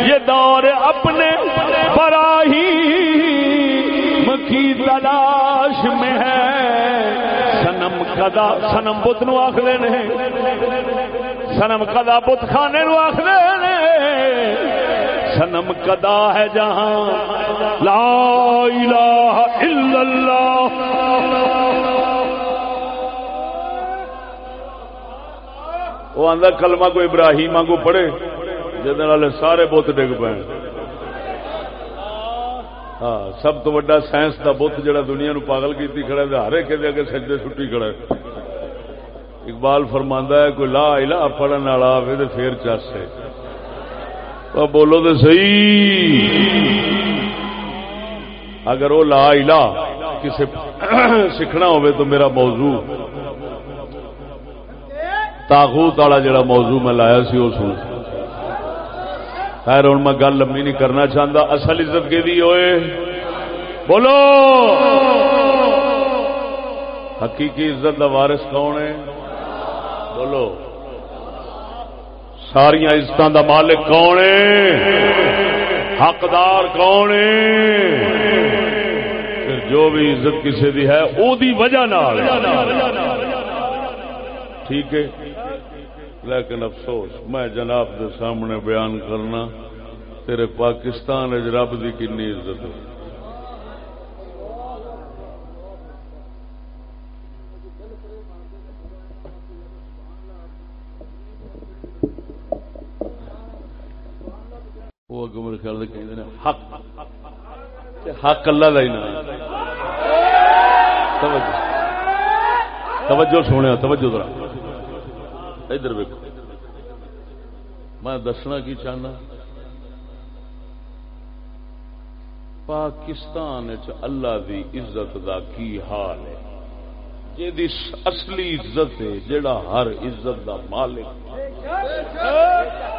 یہ دور اپنے براہیم کی تلاش میں ہے۔ سنم کدا، سنم بت نو آخر نے۔ سنم کدا بت خانے نو آخر نے۔ سنم کدا ہے جہاں لا الہ الا اللہ۔ وہ آدھا کلمہ کو ابراہیم کو پڑھے جہد سارے بت ڈگ پے۔ ہاں سب تو وا سائنس کا بت جڑا دنیا نو پاگل کی کھڑا ہے ہر ایک اگے سجدے چھٹی کھڑا ہے۔ اقبال فرماندا ہے، کوئی لا الہ پڑھن والا آوے تے پھر چس ہے تو بولو تو صحیح۔ اگر وہ لا الہ کسے سیکھنا ہوئے تو میرا موضوع تاغوت والا جڑا موضوع میں لایا سی وہ سن خیر ہوں میں گل لمبی نہیں کرنا چاہتا اصل عزت کہ ہوئے؟ بولو! حقیقی عزت کا وارث کون ہے؟ بولو۔ ساریا عزت کا مالک کون ہے؟ حقدار کون ہے؟ جو بھی عزت کسی دی ہے، او دی وجہ ٹھیک ہے؟ لیکن افسوس، میں جناب دے سامنے بیان کرنا، تیرے پاکستان رب کی کنی عزت وہ اگوں میرے خیال سے حق حق اللہ کا ہی نام توجہ توجہ سونے توجہ ذرا۔ ادھر ویکو میں دسنا کی چاہنا؟ پاکستان اللہ دی عزت دا کی حال ہے؟ جی اصلی عزت ہے جڑا ہر عزت دا مالک۔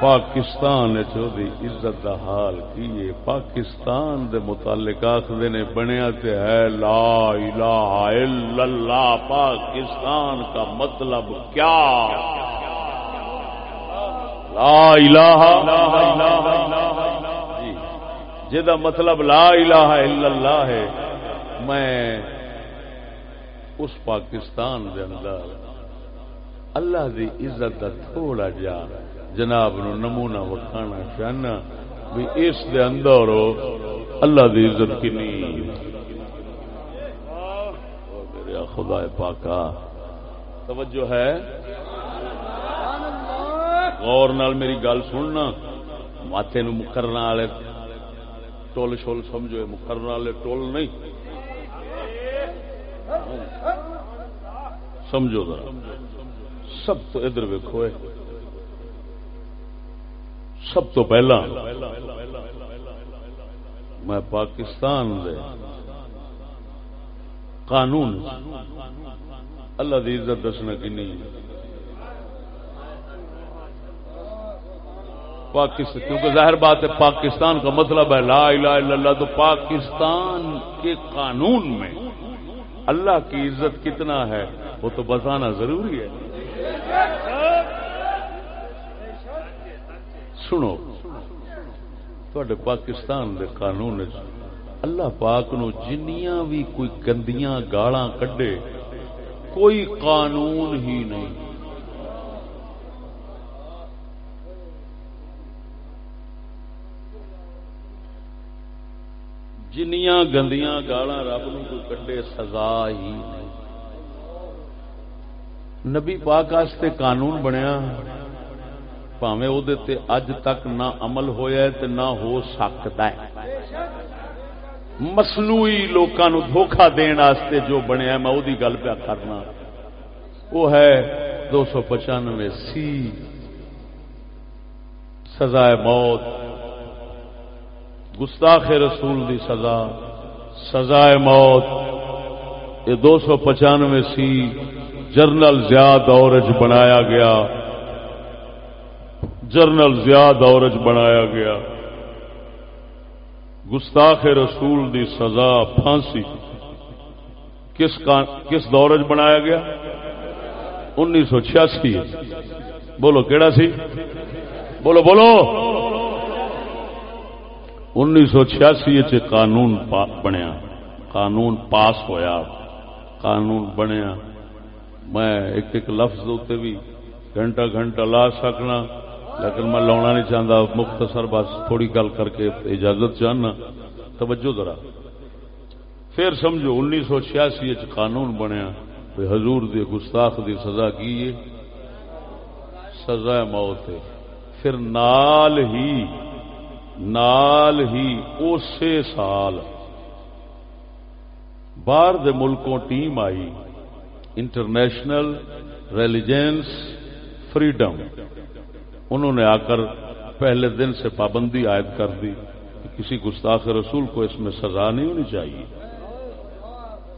پاکستان عزت دا حال کی ہے؟ پاکستان دے متعلق آخر نے بنیا تے ہے لا الہ الا اللہ، پاکستان کا مطلب کیا؟ لا الہ جی۔ مطلب لا الہ الا اللہ ہے۔ میں اس پاکستان دے اندر اللہ دی عزت دا تھوڑا جا جناب نو نمونہ وکھانا چاہنا بھی اس دے اندر اللہ دی عزت کنی۔ میرے خدا پاکا، توجہ ہے۔ غور نال میری گل سننا ماتے نو مکرنا والے ٹول شول سمجھو مکرنا والے ٹول نہیں۔ سمجھو ذرا۔ سب تو ادھر ویکو سب تو پہلا، میں پاکستان دے قانون، اللہ دی عزت دسنا کی نہیں۔ پاکستان کیونکہ ظاہر بات ہے پاکستان کا مطلب ہے لا الہ الا اللہ، تو پاکستان کے قانون میں اللہ کی عزت کتنا ہے؟ وہ تو بتانا ضروری ہے۔ سنو تھے پاکستان کے قانون اللہ پاک نو جنیاں بھی کوئی گندیاں گالاں کڈے، کوئی قانون ہی نہیں۔ جنیاں گندیاں گالاں رب نو کوئی کڈے سزا ہی نہیں نبی پاک واسطے قانون بنیا پاوے اج تک نہ عمل ہویا ہے نہ ہو سکتا ہے مصنوعی لوکاں دھوکھا دین واسطے جو بنیا میں وہی گل پیا کرنا وہ ہے دو سو پچانوے سی سزائے موت گستاخ رسول دی سزا، سزائے موت، یہ دو سو پچانوے سی جرنل زیاد اورج بنایا گیا۔ جرنل زیاد اورج بنایا گیا۔ گستاخ رسول دی سزا پھانسی۔ کس کس دورج بنایا گیا؟ انیس سو چھیاسی۔ بولو، کیڑا سی؟ بولو بولو۔ انیس سو چھیاسی قانون بنیا۔ قانون پاس ہویا۔ قانون بنیا۔ میں ایک ایک لفظ اتنے بھی گھنٹہ گھنٹہ لا سکنا، لیکن میں لاؤنا نہیں چاہتا مختصر بس تھوڑی گل کر کے اجازت چاہنا۔ توجہ ذرا۔ پھر سمجھو انیس سو چھیاسی قانون بنیا۔ حضور دی، گستاخ دی سزا کی ہے؟ سزا موت ہے۔ پھر نال ہی نال ہی اسی سال باہر دے ملکوں ٹیم آئی انٹرنیشنل ریلیجنس فریڈم۔ انہوں نے آ کر پہلے دن سے پابندی عائد کر دی کہ کسی گستاخ رسول کو اس میں سزا نہیں ہونی چاہیے۔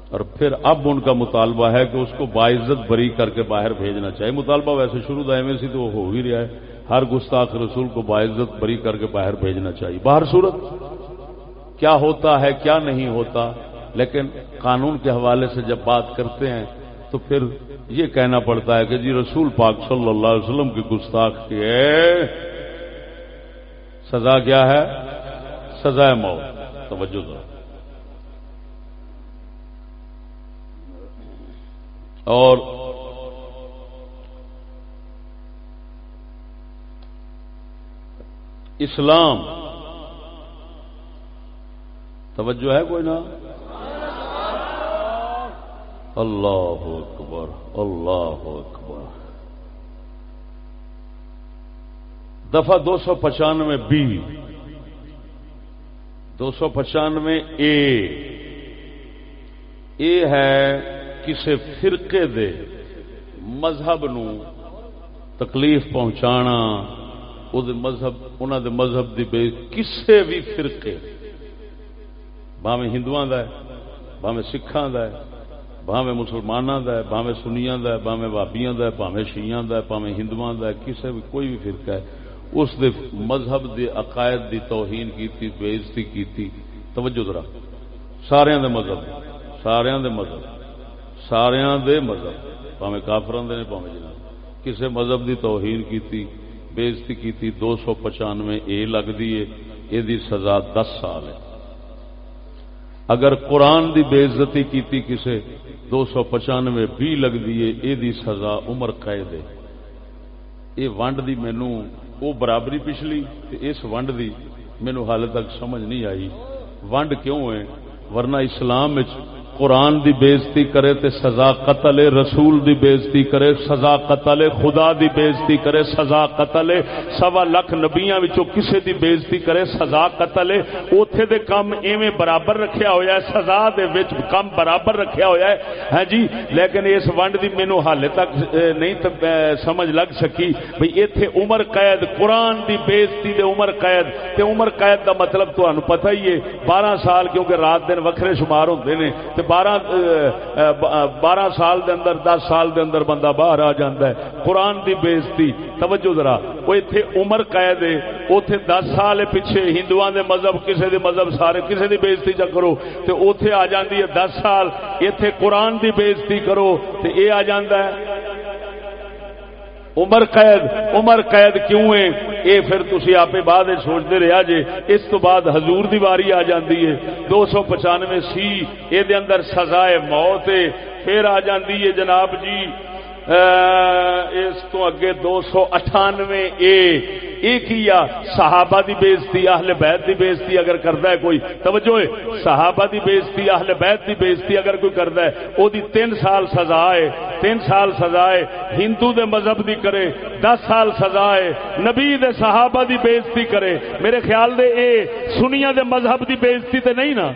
اور پھر اب ان کا مطالبہ ہے کہ اس کو باعزت بری کر کے باہر بھیجنا چاہیے۔ مطالبہ ویسے شروع ایم اے سی تو وہ ہو ہی رہا ہے۔ ہر گستاخ رسول کو باعزت بری کر کے باہر بھیجنا چاہیے۔ باہر صورت کیا ہوتا ہے، کیا نہیں ہوتا؟ لیکن قانون کے حوالے سے جب بات کرتے ہیں تو پھر یہ کہنا پڑتا ہے کہ جی رسول پاک صلی اللہ علیہ وسلم کی گستاخ کی ہے سزا کیا ہے؟ سزا موت۔ توجہ دو۔ اور اسلام۔ توجہ ہے کوئی نا؟ اللہ اکبر اللہ اکبر۔ دفعہ دو سو پچانوے بی، دو سو پچانوے اے۔ اے ہے کسی فرقے دے مذہب نو تکلیف پہنچانا۔ مذہب انہوں دے مذہب دی بے کسے بھی فرقے۔ بھاویں ہندوؤں باویں ہندو باویں سکھان کا باویں مسلمانوں کا باویں سنیا کا باویں بابیاں کا باویں شیئن کا باویں ہندو کا کسی بھی کوئی بھی فرقہ ہے۔ اس دے مذہب دے عقائد دی توہین کی بےزتی کی توجہ ذرا سارے دے مذہب سارے دے مذہب سارے دے مذہب۔ پاویں کافران دے نے پاویں جناب کسے مذہب دی توہین کی بےزتی کی دو سو پچانوے اے لگ دیے یہ سزا دس سال ہے۔ اگر قرآن دی بےزتی کی کسے، دو سو پچانوے بھی لگ دیے یہ سزا عمر قید ہے۔ یہ ونڈ دی مینو وہ برابری پچھلی اس ونڈ دی مینو حال تک سمجھ نہیں آئی۔ ونڈ کیوں ہے؟ ورنہ اسلام قرآن دی بےزتی کرے تے سزا قتل رسول دی بےزتی کرے، سزا قتل خدا دی بےزتی کرے، سزا قتل سوا لکھ نبیاں وچوں کسے دی بےزتی کرے، سزا قتل اوتھے دے کم ایویں برابر رکھیا ہویا ہے، سزا دے وچ کم برابر رکھیا ہویا ہے۔ ہاں جی لیکن اس ونڈ دی مینوں حالے تک نہیں سمجھ لگ سکی بھئی ایتھے عمر قید، قرآن دی بےزتی دے عمر قید۔ تے عمر قید دا مطلب تانوں پتہ ہی ہے 12 سال کیونکہ رات دن وکھرے شمار ہوندے نے، تے بارہ بارہ سال دے اندر، دس سال دے اندر بندہ باہر آ جاتا ہے۔ قرآن دی بےزتی۔ توجہ ذرا، وہ اتنے عمر قید ہے اتنے دس سال پیچھے ہندو دے مذہب کسی دے مذہب سارے کسی دی بےزتی چ کرو تو اتنے آ جاندی ہے دس سال۔ اتے قرآن دی بےزتی کرو تو یہ آ جاندہ ہے۔ عمر قید عمر قید کیوں ہے؟ اے پھر تسی آپ بعد سوچتے رہا جے، اس تو بعد حضور دی واری آ جاندی ہے۔ دو سو پچانوے سی، اے دے اندر سزائے موت ہے۔ پھر آ جاندی ہے جناب جی اس تو اگے دو سو اٹھانوے اے۔ کیا صحابہ دی بےزتی، اہل بیت دی بےزتی اگر کرتا ہے کوئی، توجہ ہے، صحابہ دی بےزتی، اہل بیت دی بےزتی اگر کوئی کرتا ہے وہ تین سال سزا ہے، تین سال سزا ہے، ہندو دے مذہب دی کرے، دس سال سزا ہے، نبی دے صحابہ دی بےزتی کرے۔ میرے خیال دے اے سنیا دے مذہب دی بےزتی تے نہیں نا؟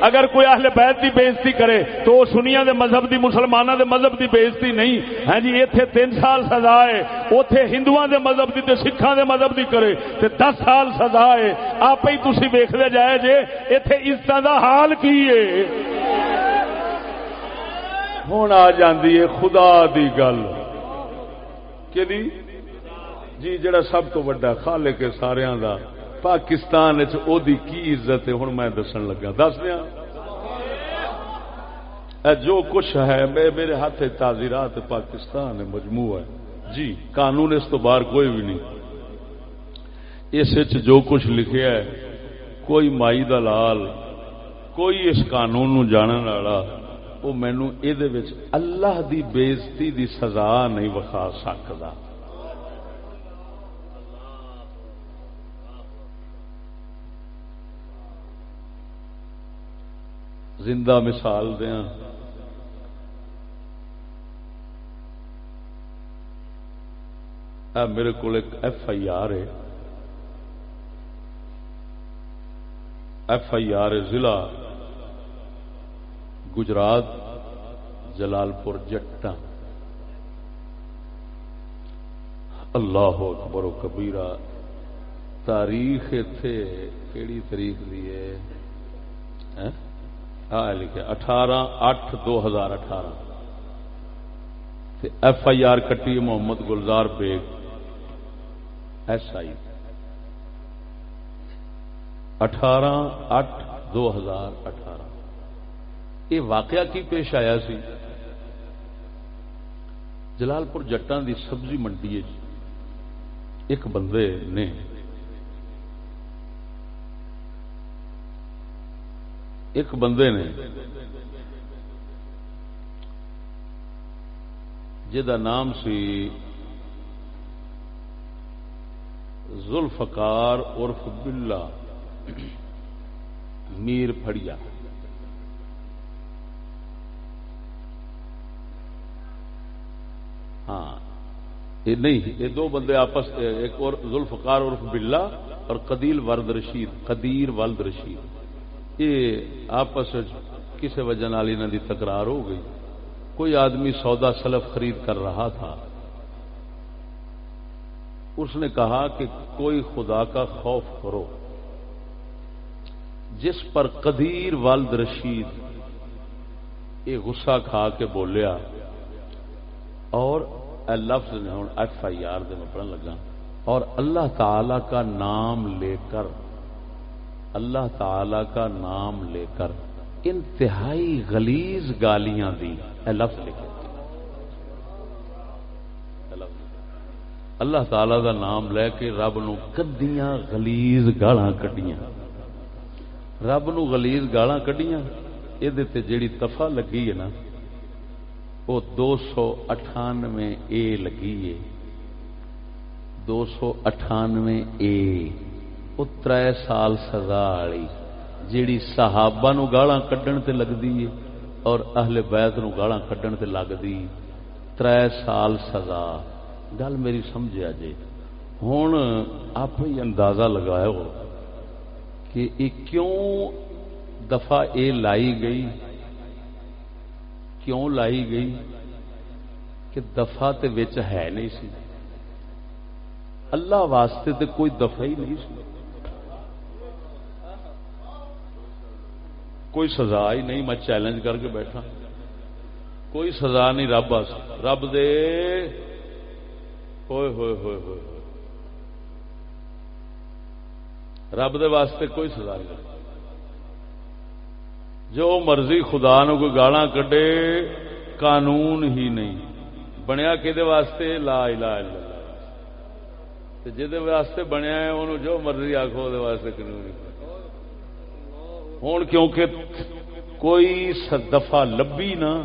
اگر کوئی اہل بیت دی بےزتی کرے تو وہ سنیا دے مذہب دی مسلمانوں دے مذہب دی بےزتی نہیں۔ ہاں جی اتنے تین سال سزا ہے اتے ہندو دے مذہب دی تے سکھان دے مذہب دی کرے تے دس سال سزا ہے۔ آپ ہی تھی ویختے جائے جے اتے عزت دا حال کی ہے؟ ہوں آ جاندی ہے خدا دی گل۔ کہ جی جڑا سب تو وڈا خالے کے سارا دا۔ پاکستان دی کی عزت ہے؟ ہوں میں دسن لگا۔ دس دیا جو کچھ ہے میرے ہاتھ تعزیرات پاکستان مجموع ہے۔ جی قانون اس تو باہر کوئی بھی نہیں۔ اس جو کچھ لکھیا ہے، کوئی مائی دلال کوئی اس قانون نو جانن والا وہ مینو یہ اللہ دی بےزتی دی سزا نہیں وکھا سکتا زندہ مثال دیا میرے کو ایف آئی آر ہے۔ ایف آئی آر ضلع گجرات جلال پور جٹا اللہ اکبر و کبیرہ، تاریخ اتے کیڑی تاریخ دی لکھے، اٹھارہ اٹھ دو ہزار اٹھارہ۔ ایف آئی آر کٹی محمد گلزار بیگ، ایس آئی۔ اٹھارہ اٹھ دو ہزار اٹھارہ۔ یہ واقعہ کی پیش آیا سی؟ جلال پور جٹان دی سبزی منڈی جی۔ ایک بندے نے ایک بندے نے جا نام سی زلفکار عرف بلا میر پھڑیا ہاں یہ نہیں، یہ دو بندے آپس، ایک اور ذوالفقار عرف بلا اور قدیل ورد رشید، قدیر ولد رشید۔ یہ آپس کسی وجہ نال انہوں کی تکرار ہو گئی۔ کوئی آدمی سودا سلف خرید کر رہا تھا۔ اس نے کہا کہ کوئی خدا کا خوف کرو۔ جس پر قدیر والد رشید یہ غصہ کھا کے بولیا اور لفظ نے ہوں ایف آئی آر میں پڑھن لگا اور اللہ تعالی کا نام لے کر اللہ تعالی کا نام لے کر انتہائی غلیز گالیاں دی، اے لفظ لکھے۔ اللہ تعالی دا نام لے کے رب نو کدیاں غلیز گالاں کڈیاں۔ رب نو غلیز گالاں کڈیاں یہ جیڑی تفا لگی ہے نا وہ دو سو اٹھانوے اے لگی ہے۔ دو سو اٹھانوے اے وہ تر سال سزا والی، جیڑی صحابہ نو گالاں کڈن تے لگدی ہے اور اہل بیت نو گالاں کڈن تے لگدی تر سال سزا۔ گل میری سمجھا جی ہوں آپ ہی اندازہ لگایا ہو۔ کہ یہ کیوں دفعہ اے لائی گئی؟ کیوں لائی گئی کہ دفعہ تے وچ ہے نہیں سی؟ اللہ واسطے تے کوئی دفعہ ہی نہیں سی۔ کوئی سزا ہی نہیں، میں چیلنج کر کے بیٹھا۔ کوئی سزا نہیں، رب رب دے۔ ہوئے ہوئے ہوئے ہوئے۔ رب دے واسطے کوئی سزا نہیں۔ جو مرضی خدا نو کوئی گالا کڈے، قانون ہی نہیں۔ بنیا کہ واسطے؟ لا الہ الا اللہ۔ جہد واسطے بنیا ہے انہوں جو مرضی آخو واسطے قانون ہوں کیونکہ کوئی دفعہ لبی نا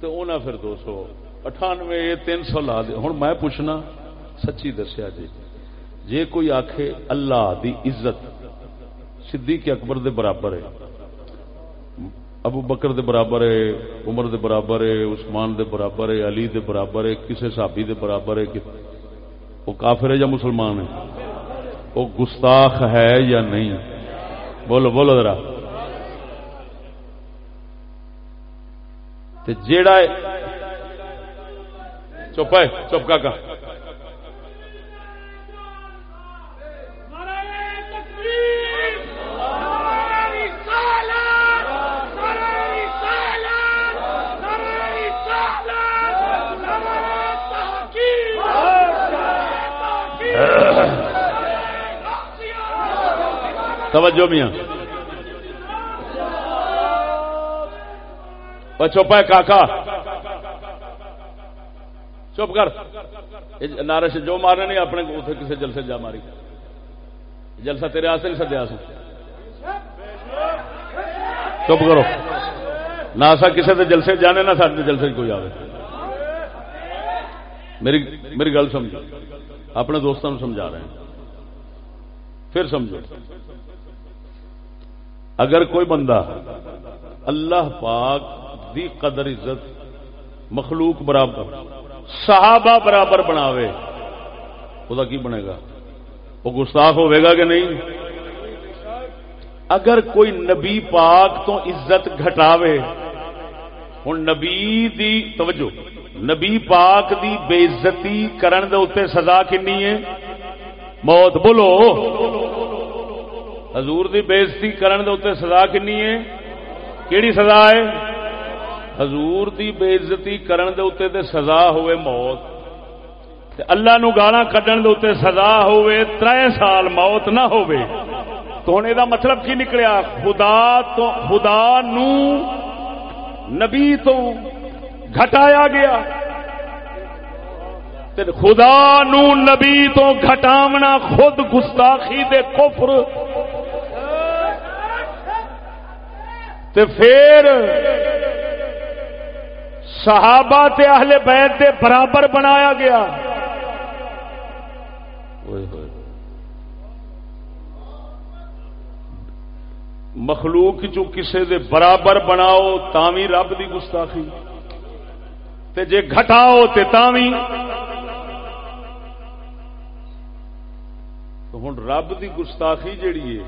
تو انہیں پھر دو سو اٹھانوے تین سو لا دے۔ ہوں میں پوچھنا، سچی دسیا جی۔ جے کوئی آخے اللہ دی عزت، صدیق اکبر دے برابر ہے، ابو بکر دے برابر ہے، عمر دے برابر ہے، عثمان دے برابر ہے، علی دے برابر ہے کسی صحابی دے برابر ہے وہ کافر ہے یا مسلمان ہے؟ وہ گستاخ ہے یا نہیں؟ بولو بولو ذرا۔ جیڑا چپ ہے، چپ کا توجہ میاں۔ چپ ہے کاکا۔ چپ کر۔ نعرے سے جو مارنے نہیں، اپنے اتنے کسی جلسے جا ماری۔ جلسہ تیرے آستے نہیں سدیا سو چپ کرو۔ نہ سا کسی کے جلسے جانے، نہ سارے جلسے کوئی آئے میری میری گل سمجھو۔ اپنے دوستوں سمجھا رہے ہیں۔ پھر سمجھو۔ اگر کوئی بندہ اللہ پاک دی قدر عزت مخلوق برابر صحابہ برابر بناوے، وہ کی بنے گا؟ وہ گستاخ ہوئے گا کہ نہیں؟ اگر کوئی نبی پاک تو عزت گھٹاوے ہوں نبی دی توجہ، نبی پاک دی بےزتی کرن دے اتنے سزا کنی ہے؟ موت بولو۔ حضور دی بےزتی کرن دے اتنے سزا کنی ہے؟ کیڑی سزا ہے؟ حضور دی بےزتی کرن دے اتنے تے سزا ہوئے موت۔ تے اللہ نو گالا کڈن دے اتنے سزا ہوئے تر سال موت نہ ہوئے۔ تو ہوں یہ مطلب کی نکلیا؟ خدا تو، خدا نو نبی تو گھٹایا گیا۔ تے خدا نو نبی تو گھٹاونا خود گستاخی دے کفر تے پھر صحابہ تے اہل بیت دے برابر بنایا گیا۔ مخلوق جو کسے دے برابر بناؤ تاوی رب دی گستاخی۔ تے جے گھٹاؤ تے تاوی تو ہوں رب دی گستاخی جیڑی ہے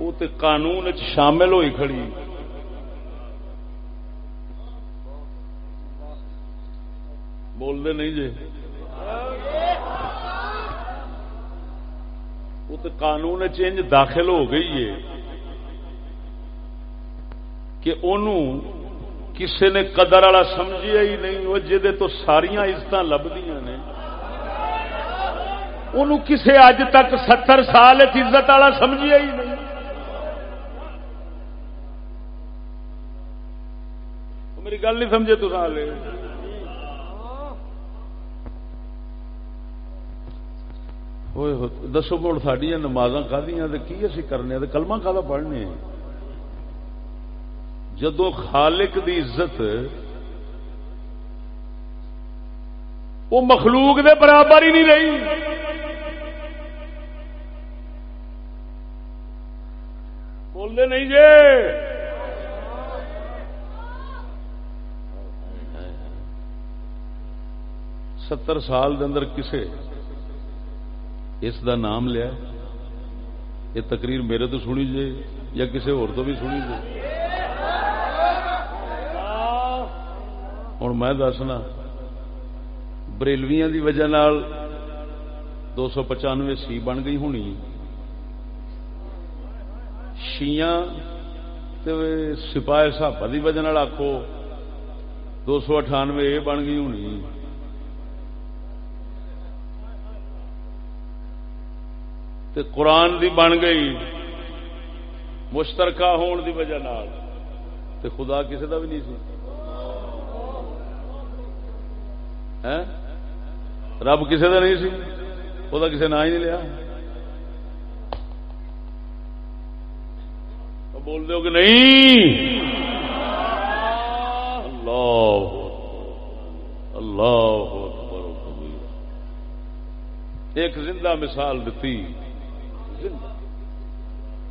وہ تے قانون شامل ہوئی کھڑی۔ بولتے نہیں جی۔ وہ تو قانون چینج داخل ہو گئی ہے کہ انہوں کسے نے قدر والا سمجھیا ہی نہیں، وہ جہد تو ساریا عزت لبدیاں نے۔ انہوں کسے اج تک ستر سال عزت والا سمجھیا ہی نہیں۔ میری گل نہیں سمجھے تو سال دسو مڑ سڈیا نماز کا کی اسی کرنے کلمہ کا پڑھنے جدو خالق دی عزت وہ مخلوق دے برابر ہی نہیں رہی بولتے نہیں جی ستر سال دے اندر کسے اس دا نام لیا یہ تقریر میرے تو سنی جائے یا کسی اور تو بھی سنی جائے؟ ہوں میں دسنا، بریلویاں دی وجہ نال دو سو پچانوے سی بن گئی ہونی۔ شیاں سپاہی سہاپا کی وجہ آخو دو سو اٹھانوے یہ بن گئی ہونی۔ تے قرآن دی بن گئی، مشترکہ ہون دی وجہ تے خدا کسی دا بھی نہیں سی؟ رب کسی کا نہیں سی؟ وہ کسی نہ ہی نہیں لیا؟ بول دو کہ نہیں۔ اللہ۔ اللہ۔ ایک زندہ مثال دیتی۔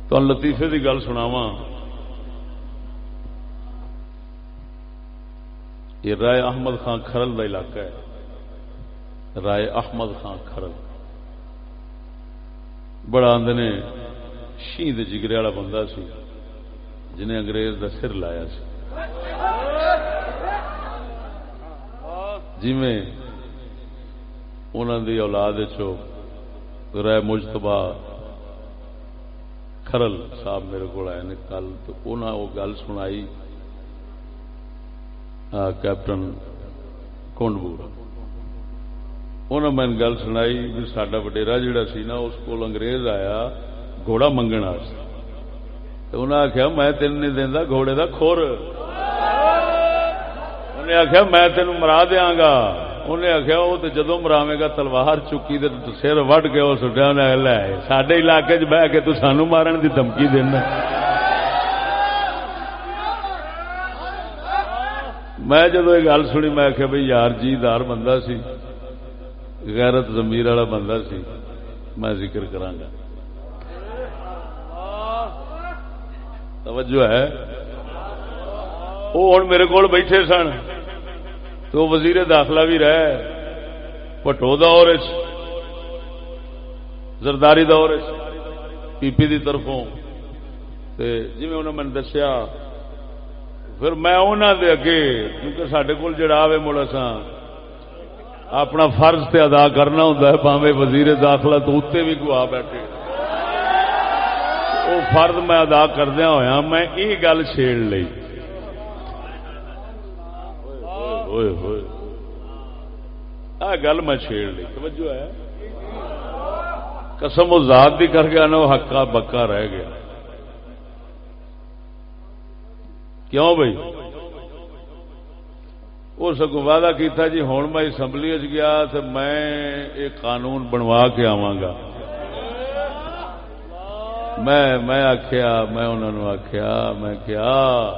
تو لطیفے کی گل سناواں۔ یہ رائے احمد خان کھرل کا علاقہ ہے۔ رائے احمد خان کھرل۔ بڑا آدھے شہید جگرے والا بندہ سی، جنہیں انگریز کا سر لایا سی۔ جی میں انہوں دی اولاد چو رائے مجتبا کھرل صاحب میرے کو آئے نے کل تو انہوں وہ گل سنائی کیپٹن کونڈبور انہوں نے گل سنائی بھی سڈا وڈیرا جہا سی نا اس کو انگریز آیا گھوڑا منگن انہیں آخیا میں تین نہیں دینا گھوڑے کا کور انہیں آخیا میں تین مرا دیا گا انہیں آخیا وہ تو جدو مراوے گا تلوار چکی تو سر وڈ کے وہ سٹیا لے سڈے علاقے چ بہ کے تو سانو مارن کی دمکی دینا میں جدو یہ گل سنی میں آخیا بھائی یار جی دار بندہ سی غیرت زمیر والا بندہ سی میں ذکر کرا توجہ ہے وہ ہوں میرے کو بیٹھے سن تو وزیر داخلہ بھی رہے پٹو دور زرداری دور پی پی دی طرفوں۔ جی انہوں نے دسیا، پھر میں انہوں دے اگے، کیونکہ سڈے کول جڑا آئے مڑ سا اپنا فرض تے ادا کرنا ہوں پاوے وزیر داخلہ تو اتنے بھی گوا بیٹھے۔ وہ فرض میں ادا کردیا ہوا میں یہ گل چھیڑ لی گل میں چھیڑ لی، توجہ ہے۔ قسم و ذات بھی کر گیا نا، وہ ہکا بکا رہ گیا۔ کیوں بھائی وہ سگو وعدہ کیتا جی ہوں میں اسمبلی چ گیا تو میں ایک قانون بنوا کے آوا گا۔ میں میں آخیا میں انہوں نے آخیا میں کیا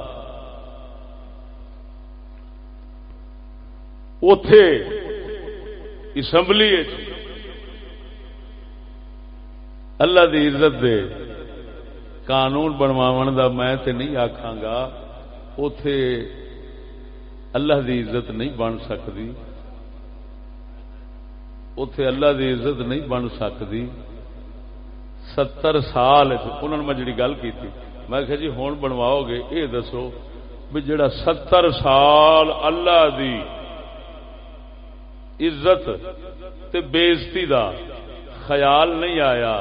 اتے اسمبلی اللہ دی عزت دے قانون بنوا دا میں تے نہیں آکھاں گا اتے اللہ دی عزت نہیں بن سکتی اتے اللہ دی عزت نہیں بن سکتی ستر سال انہوں نے میں جڑی گل کی تھی میں کہ جی ہوں بنواؤ گے یہ دسو بھی جڑا ستر سال اللہ دی عزت تے بےزتی دا خیال نہیں آیا۔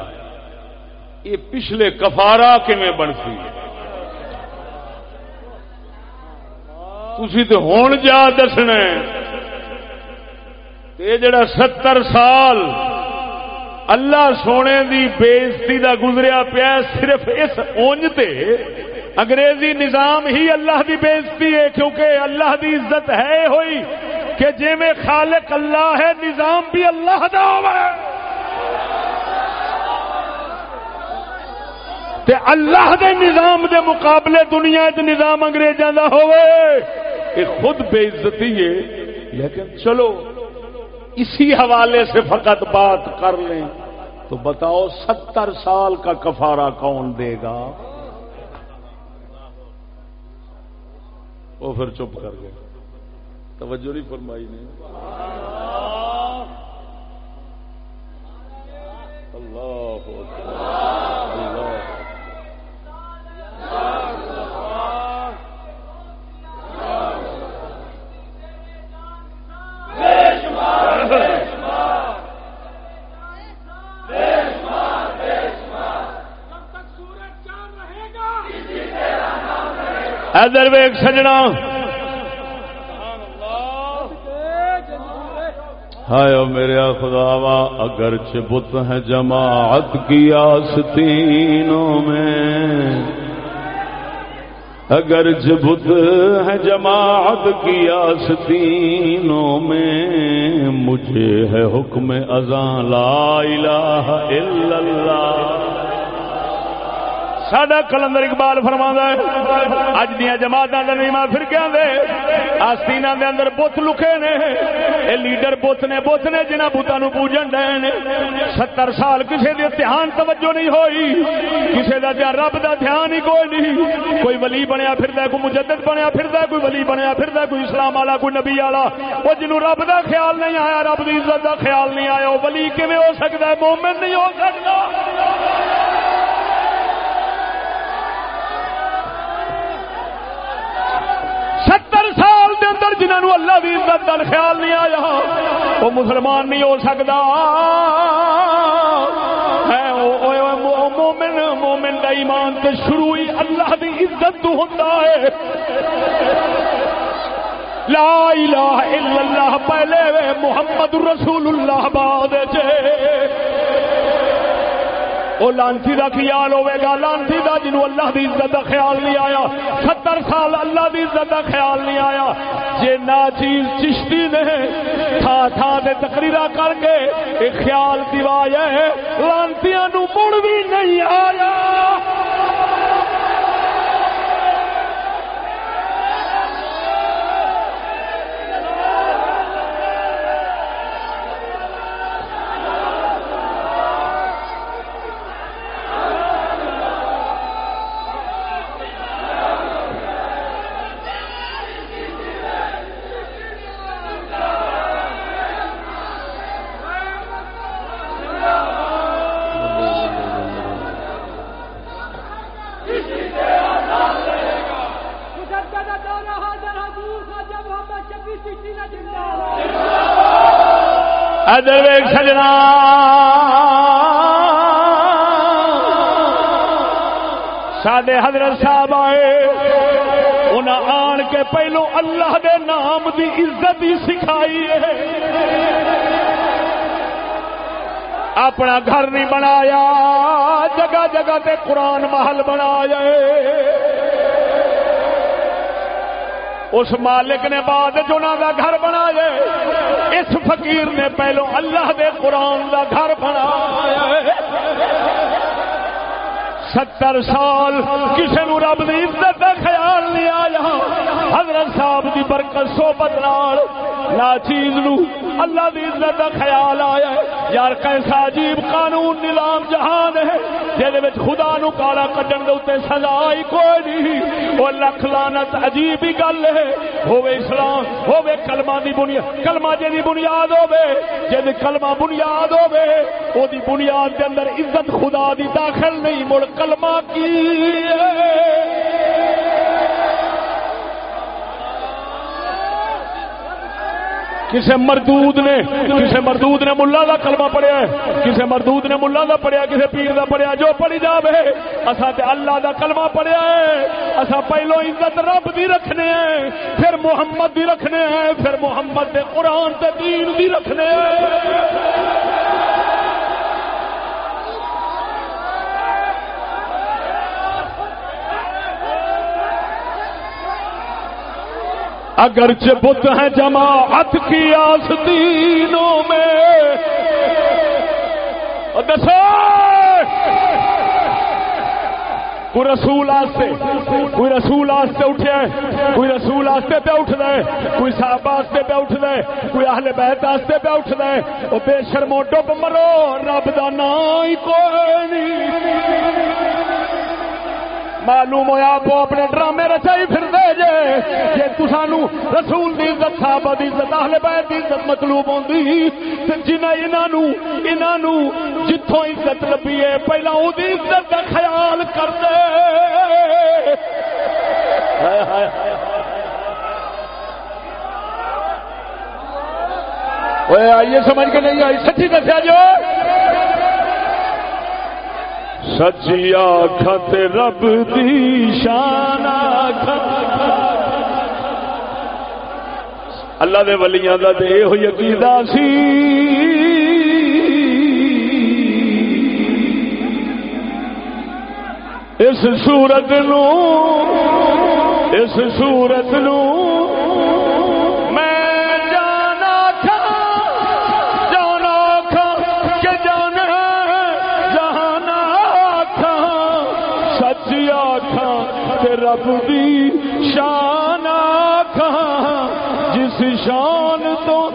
یہ پچھلے کفارا کیون بنتی تھی تو ہوں جا دسنا یہ جڑا ستر سال اللہ سونے دی بےزتی دا گزریا پیا صرف اس اونج تے انگریزی نظام ہی اللہ دی بےزتی ہے، کیونکہ اللہ دی عزت ہے ہوئی۔ کہ جی میں خالق اللہ ہے، نظام بھی اللہ دا تے اللہ دے نظام دے مقابلے دنیا چ نظام انگریزوں کا ہوئے خود بے عزتی ہے، لیکن چلو، اسی حوالے سے فقط بات کر لیں۔ تو بتاؤ، ستر سال کا کفارہ کون دے گا؟ وہ پھر چپ کر گئے۔ توجہ نہیں فرمائی نے۔ اللہ ادر ویگ سجنا۔ ہائے میرے خدا وا اگر بت ہیں جماعت کی آستینوں میں، اگرچہ بت ہیں جماعت کی آستینوں میں، مجھے ہے حکم ازاں لا الہ الا اللہ۔ سڈا کلندر اقبال فرما ہے، اج دیا جماعت کا نیما پھر دے آستین دے اندر بت لکے نے یہ لیڈر بت نے بت نے جنہ بتان پوجن ڈے ستر سال کسی دی دھیان توجہ نہیں ہوئی کسی دا جا رب دا دھیان ہی کوئی نہیں۔ کوئی ولی بنیا پھر کوئی مجدد بنیا پھر کوئی ولی بنیا پھر کوئی اسلام والا، کوئی نبی والا۔ وہ جنوں رب دا خیال نہیں آیا، رب دی عزت دا خیال نہیں آیا، وہ ولی کیون ہو سکتا ہے؟ مومن نہیں ہو سکتا ستر سال دے اندر جنہوں اللہ کی عزت کا خیال نہیں آیا، وہ مسلمان نہیں ہو سکتا مومن مومن کا ایمان تو شروع ہی اللہ کی عزت تو ہوتا ہے۔ لا الہ الا اللہ، پہلے محمد رسول اللہ بعد چے وہ لانسی کا خیال ہوئے گا لانسی کا جنوب اللہ کی عزت کا خیال نہیں آیا، ستر سال اللہ کی عزت کا خیال نہیں آیا۔ جی نہ چیز چشتی نے تھا تھا دے تقریر کر کے یہ خیال دیوایا ہے لانسیا مڑ بھی نہیں آیا۔ سڈے حضرت صاحب آئے۔ انہیں آن کے پہلو اللہ دے نام دی عزت ہی سکھائی ہے۔ اپنا گھر نہیں بنایا، جگہ جگہ تے قرآن محل بنایا اس مالک نے بعد چنا کا گھر بنایا اس فقیر نے پہلو اللہ دے قرآن کا گھر بنایا ستر سال کسی نو رب کی عزت کا خیال نہیں آیا۔ حضرت صاحب کی برکت سوبت لا چیز نو اللہ کی عزت کا خیال آیا۔ یار، کیسا عجیب قانون، نظام جہان ہے۔ جہد خدا نو کالا کٹن دے سزا ہی کوئی نہیں۔ وہ لکھ لانت عجیب ہی گل ہے۔ ہوے اسلام ہوے کلمہ دی بنیاد، کلمہ جی بنیاد ہوے جی کلمہ بنیاد ہوے وہ بنیاد کے اندر عزت خدا دی داخل نہیں، مڑ کلمہ کی کسے مردود نے، کسے مردود نے ملا کا کلمہ پڑھیا ہے، کسے مردود نے ملا کا پڑھیا، کسے پیر کا پڑھیا، جو پڑھی جاوے اصا تے اللہ دا کلمہ پڑھیا ہے اصا پہلو عزت رب دی رکھنے ہیں، پھر محمد دی رکھنے ہیں، پھر محمد دے قرآن تے دین دی رکھنے ہیں۔ اگرچہ بت ہیں جماعت کی آستینوں میں۔ دسو کوئی رسول آستے کوئی رسول آستے اٹھے کوئی رسول آستے پہ اٹھ دے کوئی صاحب آستے پہ اٹھ دے کوئی اہل بیت آستے پہ اٹھ دے وہ بے شرمو ڈب مرو، رب دا نام کوئی نہیں۔ معلوم ہوا آپ اپنے ڈرامے رچائی پھر دے جے جی تسانو رسول دی عزت، صحابہ دی عزت، اہل بیت دی عزت مطلوب ہوندی۔ تے جنہ انہاں انہاں جتھوں عزت لبی ہے، پہلا او دی عزت دا خیال کر دے ہائے ہائے اوے آئیے، سمجھ کے نہیں آئی، سچی دسیا جو سچی آخت رب دی شان اللہ دے ولیاں دا دے ہوئی عقیدہ سی اس سورت نو اس سورت نو رب دی شان آ جس شان تو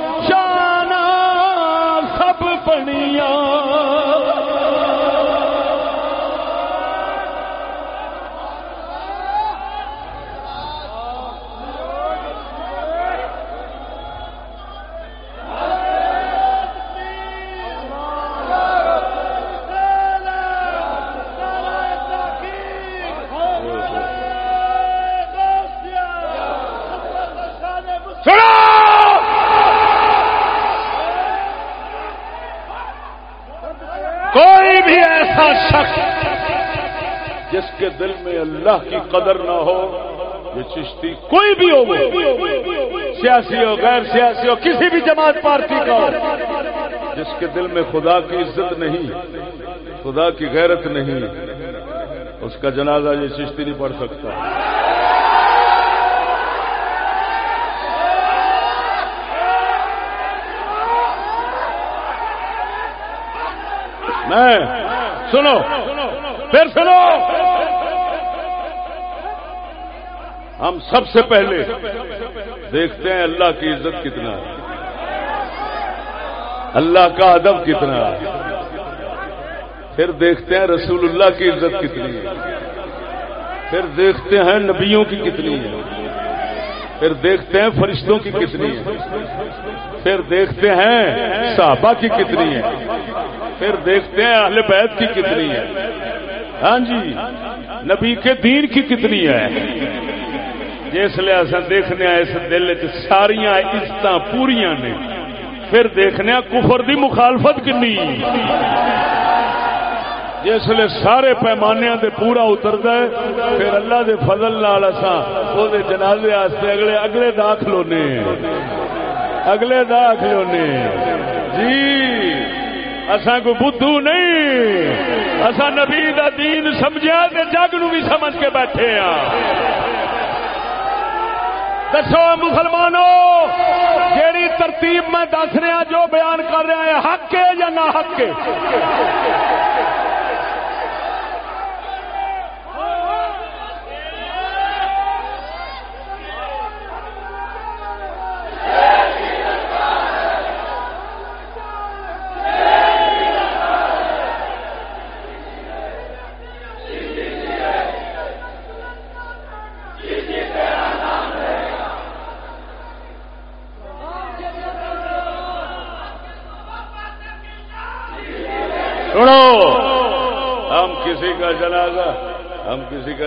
جس کے دل میں اللہ کی قدر نہ ہو، یہ چشتی کوئی بھی ہو سیاسی ہو، غیر سیاسی ہو، کسی بھی جماعت پارٹی کا ہو۔ جس کے دل میں خدا کی عزت نہیں، خدا کی غیرت نہیں، اس کا جنازہ یہ چشتی نہیں پڑھ سکتا۔ میں سنو۔ پھر سنو۔ ہم سب سے پہلے دیکھتے ہیں اللہ کی عزت کتنا ہے۔ اللہ کا ادب کتنا ہے۔ پھر دیکھتے ہیں رسول اللہ کی عزت کتنی ہے۔ پھر دیکھتے ہیں نبیوں کی کتنی ہے۔ پھر دیکھتے ہیں فرشتوں کی کتنی ہے۔ پھر دیکھتے ہیں صحابہ کی کتنی ہے۔ پھر دیکھتے ہیں اہل بیت کی کتنی ہے۔ ہاں جی نبی کے دین کی کتنی ہے۔ جس لیے اصل دیکھنے اس دل چ ساریا عزت پوریا نے۔ پھر دیکھنے کفر دی مخالفت کنی۔ جسے سارے پیمانے دے پورا اترتا ہے، پھر اللہ دے فضل نال وہ جنازے اگلے اگلے داخل ہونے اگلے داخل ہونے جی۔ اسا کو بدھو نہیں۔ اسا نبی دا دین سمجھا جگ نو بھی سمجھ کے بیٹھے ہاں۔ دسو مسلمانوں جیڑی ترتیب میں دس رہا جو بیان کر رہا ہے، حق ہے یا نہ حق ہے؟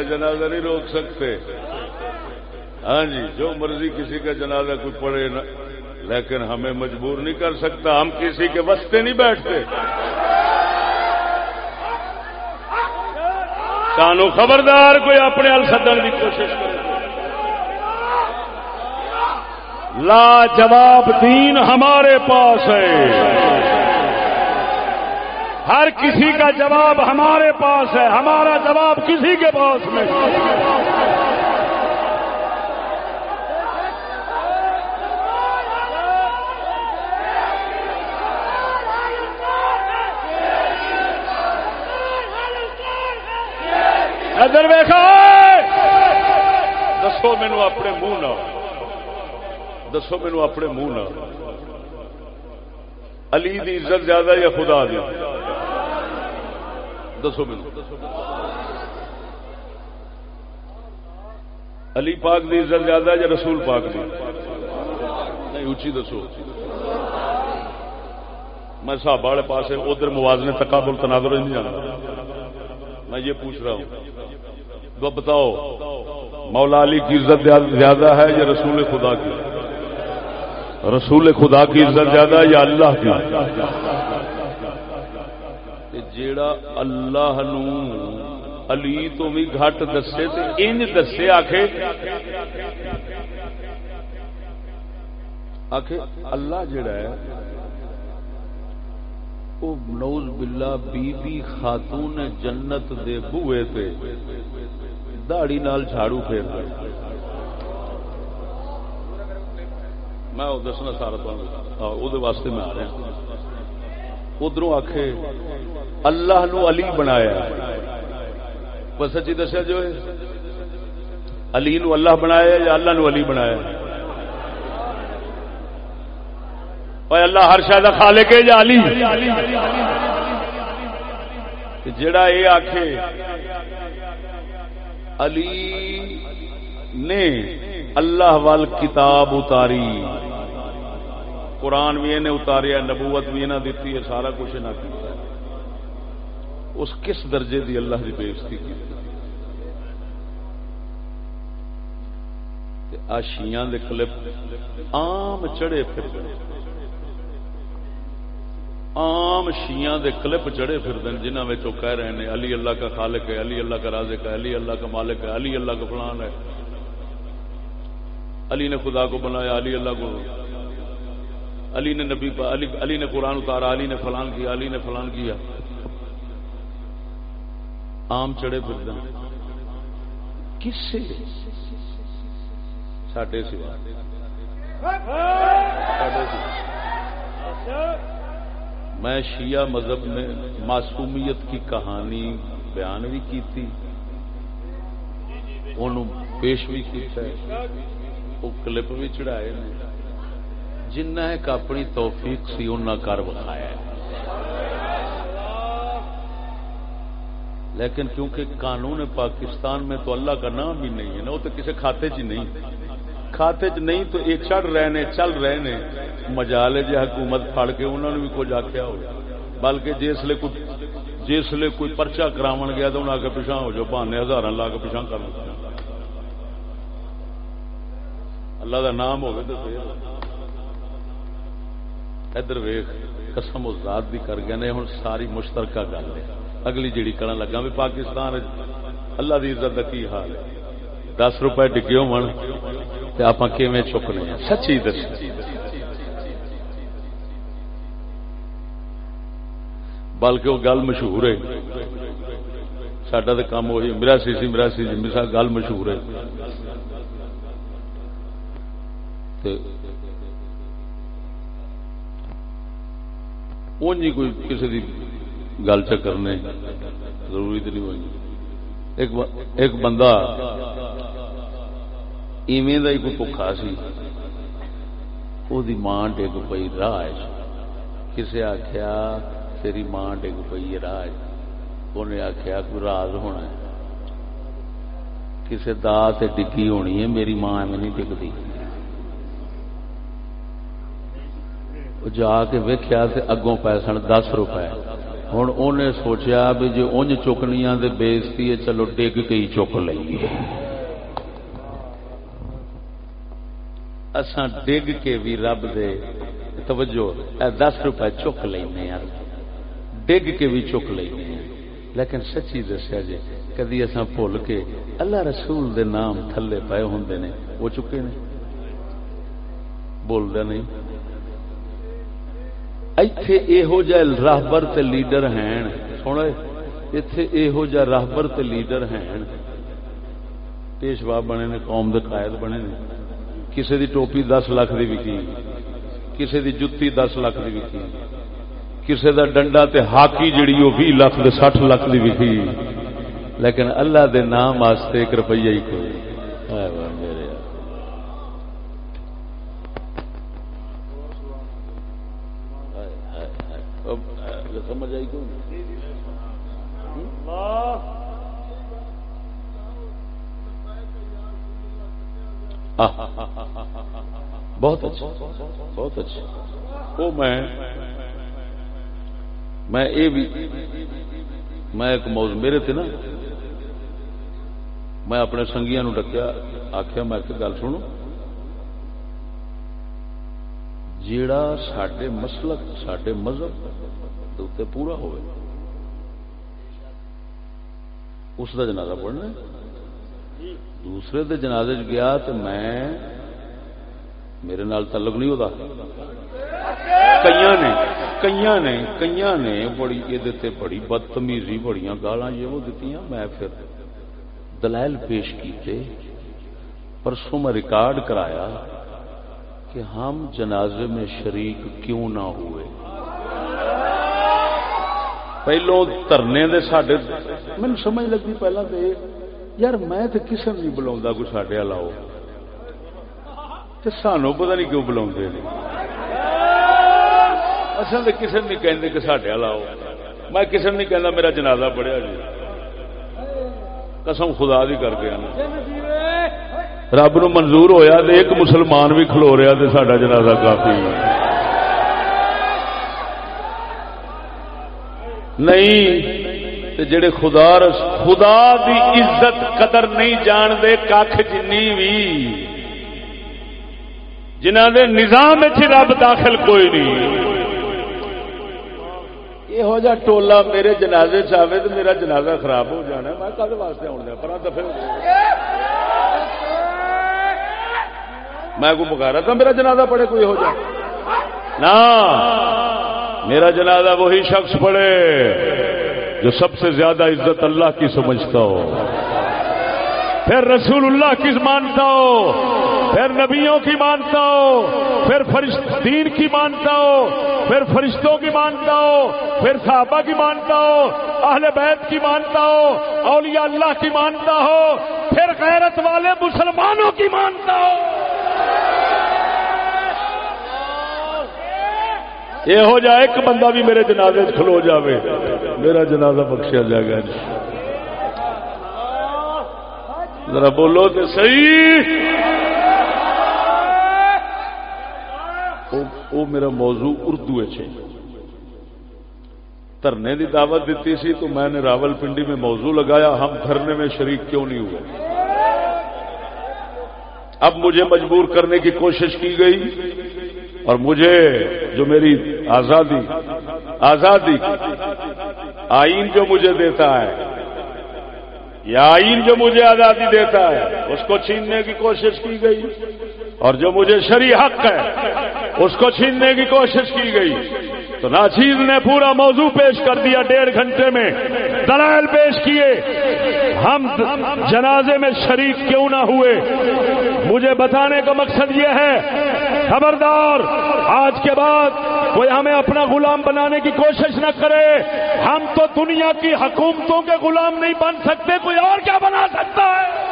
جنازہ نہیں روک سکتے۔ ہاں جی جو مرضی کسی کا جنازہ کوئی پڑے نا، لیکن ہمیں مجبور نہیں کر سکتا، ہم کسی کے وسطے نہیں بیٹھتے۔ سانو خبردار، کوئی اپنے ہل سدن کی کوشش کرے۔ لا جواب دین ہمارے پاس ہے۔ ہر کسی کا جواب ہمارے پاس ہے، ہمارا جواب کسی کے پاس نہیں۔ ادھر ویخا دسو مینو اپنے منہ نہ۔ دسو مینو اپنے منہ نہ۔ علی دی عزت زیادہ یا خدا دی؟ دسو علی پاک دی عزت زیادہ یا رسول پاک دی؟ نہیں اچھی دسو۔ میں صاحب والے پاس ادھر موازنے تقابل تناظر نہیں جانا میں یہ پوچھ رہا ہوں۔ بتاؤ، مولا علی کی عزت زیادہ ہے یا رسول خدا کی؟ رسول خدا کی عزت زیادہ ہے یا اللہ کی؟ جیڑا اللہ نو علی تو بھی گھٹ دسے تو ان دسے آخ آخ اللہ جڑا ہے وہ نوز بلا بی بی خاتون جنت دے بوئے تے داڑی نال جھاڑو پھیر میں دسنا سارا وہ ہاں، واسطے میں آ رہا ادھر آخ اللہ نو علی بنایا۔ بس سچی دسیا جو علی نو اللہ بنایا یا اللہ نو علی بنایا؟ اللہ ہر شاید خالے کے یا علی؟ جڑا یہ آخ علی نے اللہ وال کتاب اتاری۔ قرآن بھی انہیں اتاریا، نبوت بھی انہیں دیتی ہے، سارا کچھ انہیں کیا اس کس درجے دی اللہ کی؟ بےزتی کی آشیاں دے کلپ عام چڑے پھر عام شیاں دے کلپ چڑے پھر جنہوں میں کہہ رہے ہیں، علی اللہ کا خالق ہے، علی اللہ کا رازق ہے، علی اللہ کا مالک ہے، علی اللہ کا فلان ہے۔ علی نے خدا کو بنایا، علی اللہ کو علی نے نبی علی علی نے قرآن اتارا، علی نے فلان کیا، علی نے فلان کیا۔ آم چڑے پھر کس سے سڈے سوا میں شیعہ مذہب میں معصومیت کی کہانی بیان بھی کی تھی پیش بھی کیا وہ کلپ بھی چڑھائے جنہ ایک اپنی توفیق سی ان کر بخایا لیکن کیونکہ قانون پاکستان میں تو اللہ کا نام بھی نہیں ہے نا، وہ تو کسی کھاتے چ نہیں۔ کھاتے چ نہیں تو یہ چڑھ رہے نے، چل رہے نے۔ مجالے جی حکومت پھڑ کے انہوں نے بھی کچھ آخیا ہو بلکہ جسے کوئی جسے کوئی پرچا کرا گیا تو انہیں آ کے پچھا ہو جاؤ، بہانے ہزار لا کے پچھا کر اللہ کا نام ہوگا تو پھر۔ ادھر ویخ قسم ذات بھی کر گئے ہوں ساری مشترکہ گل ہے۔ اگلی جیڑی کرن لگا بھی پاکستان اللہ دی عزت کا کی حال ہے؟ دس روپے ڈگے ہو چکنے ہیں؟ سچی دس بلکہ وہ گل مشہور ہے سڈا تو کام وہی، میرا سی سی، میرا سی میرا گل مشہور ہے۔ جی کوئی کسی گل چکرنے ضروری تو نہیں ہوئی۔ ایک بندہ ایویں ہی کوئی پکا سی وہ ماں ڈگ پی راہ کسے آخیا تیری ماں ڈگ پی راہ انہیں آخیا کوئی راز ہونا ہے کسی دا سے ڈگی ہونی ہے میری ماں ایویں نہیں ڈگتی جا کے ویکیا اگوں پی سن دس روپے۔ ہوں انہیں سوچیا بھی جی انج چکنیاں دے بےزتی ہے، چلو ڈگ کے ہی چک لئیے۔ اساں ڈگ کے بھی رب دے توجہ دس روپے چک لینا ڈگ کے بھی چک لینا لیکن سچی دسیا جی کدی اصا بھول کے اللہ رسول دے نام تھلے پائے ہوں نے، وہ چکے نے؟ بولتا نہیں۔ ایتھے ایہو جہ راہبر تے لیڈر ہیں سونا ایتھے ایہو جہ راہبر تے لیڈر ہیں۔ پیشوا بنے نے، قوم دے قائد بنے نے۔ کسے دی ٹوپی دس لاکھ دی وکی کسے دی جتی دس لاکھ دی وکی کسے دا ڈنڈا تے ہاکی جڑی وہ بھی لاکھ دے، سٹھ لاکھ دی وکی لیکن اللہ دے نام واسطے ایک روپیہ ہی کوئی۔ سمجھ آئی کیوں ہاں۔ بہت اچھا بہت اچھا۔ وہ میں میں یہ بھی، میں ایک موضوع میرے تھے نا، میں اپنے سنگیا نو ڈکیا آخیا میں ایک گل سنوں جیڑا سڈے مسلک سڈے مذہب اتنے پورا ہوئے۔ اس کا جنازہ پڑھنا دوسرے دے جنازے چ گیا تو میں میرے نال تعلق نہیں ہوتا۔ کئی نے کئی نے کئی نے بڑی یہ بڑی بدتمیزی بڑی گالاں یہ وہ دیتی میں پھر دلائل پیش کیتے، پرسوں میں ریکارڈ کرایا کہ ہم جنازے میں شریک کیوں نہ ہوئے۔ پہلو ترنے دے ساڈے مجھے سمجھ لگی پہلا تو یار میں تو کسی نہیں بلا کوئی سڈے لاؤ تو سانو پتا نہیں کیوں بلا اصل تو کسی نہیں کہتے کہ سڈے لاؤ میں کسی نہیں کہنا میرا جنازہ پڑھیا جی قسم خدا دی کر کے رب نو منظور ہویا تو ایک مسلمان بھی کھلو رہا تو سڈا جنازہ کافی ہے نہیں جڑے خدا خدا دی عزت قدر نہیں جانتے کھ جن بھی۔ جنہ دے نظام رب داخل کوئی نہیں۔ یہو جا ٹولا میرے جنازے چاہے تو میرا جنازہ خراب ہو جانا میں کد واسطے آنے پر دفے میں کو پکا رہا تھا میرا جنازہ پڑے کوئی ہو جائے نا میرا جنازہ وہی شخص پڑے جو سب سے زیادہ عزت اللہ کی سمجھتا ہو۔ پھر رسول اللہ کی مانتا ہو، پھر نبیوں کی مانتا ہو، پھر دین کی مانتا ہو، پھر فرشتوں کی مانتا ہو، پھر صحابہ کی مانتا ہو، اہل بیت کی مانتا ہو، اولیاء اللہ کی مانتا ہو، پھر غیرت والے مسلمانوں کی مانتا ہو۔ یہ ہو جائے ایک بندہ بھی میرے جنازے کھلو جاوے، میرا جنازہ بخشیا جائے گا جی۔ ذرا بولو تو صحیح۔ وہ میرا موضوع اردو ہے۔ دھرنے کی دعوت دیتی سی تو میں نے راول پنڈی میں موضوع لگایا، ہم دھرنے میں شریک کیوں نہیں ہوئے؟ اب مجھے مجبور کرنے کی کوشش کی گئی۔ اور مجھے جو میری آزادی آزادی آئین جو مجھے دیتا ہے، یا آئین جو مجھے آزادی دیتا ہے، اس کو چھیننے کی کوشش کی گئی۔ اور جو مجھے شری حق ہے، اس کو چھیننے کی کوشش کی گئی۔ تو ناچیز نے پورا موضوع پیش کر دیا ڈیڑھ گھنٹے میں۔ دلائل پیش کیے۔ ہم جنازے میں شریک کیوں نہ ہوئے۔ مجھے بتانے کا مقصد یہ ہے، خبردار، آج کے بعد کوئی ہمیں اپنا غلام بنانے کی کوشش نہ کرے۔ ہم تو دنیا کی حکومتوں کے غلام نہیں بن سکتے، کوئی اور کیا بنا سکتا ہے؟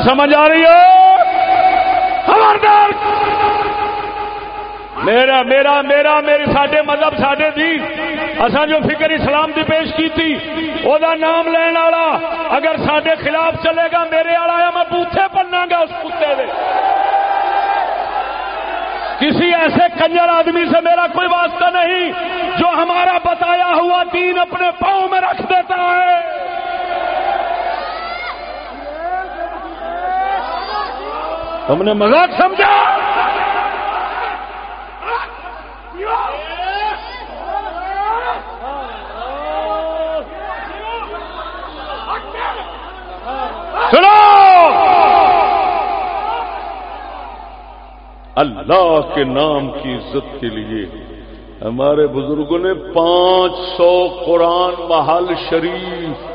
سمجھ آ رہی ہے؟ خبردار! میرا میرا میرا میرے سڈے مذہب سڈے دین اصا جو فکر اسلام کی پیش کی تھی وہ نام لین والا اگر سڈے خلاف چلے گا، میرے والا میں بوتھے بننا گا اس کتے دے۔ کسی ایسے کنجر آدمی سے میرا کوئی واسطہ نہیں، جو ہمارا بتایا ہوا دین اپنے پاؤں میں رکھ دیتا ہے۔ تم نے مذاق سمجھا۔ سنو۔ اللہ کے نام کی عزت کے لیے ہمارے بزرگوں نے پانچ سو قرآن محل شریف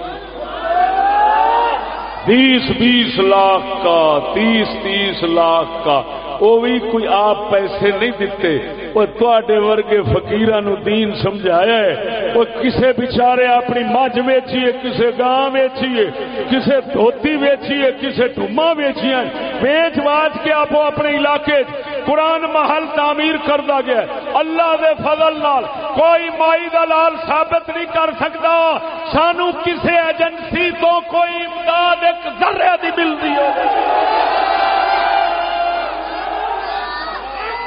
بیس بیس لاکھ کا، تیس تیس لاکھ کا۔ وہ بھی کوئی آپ پیسے نہیں دیتے۔ وہ تے ورگے فکیر دین سمجھایا ہے۔ وہ کسے بچارے اپنی مجھ ویچیے، کسے گاں ویچیے، کسے دھوتی ویچیے، کسے ٹوما ویچیے ویچ واچ کے آپ اپنے علاقے، قرآن محل تعمیر کردہ گیا۔ اللہ دے فضل نال کوئی مائی دلال ثابت نہیں کر سکتا۔ سانو کسے ایجنسی تو کوئی امداد ایک ذرہ دی ملتی ہے۔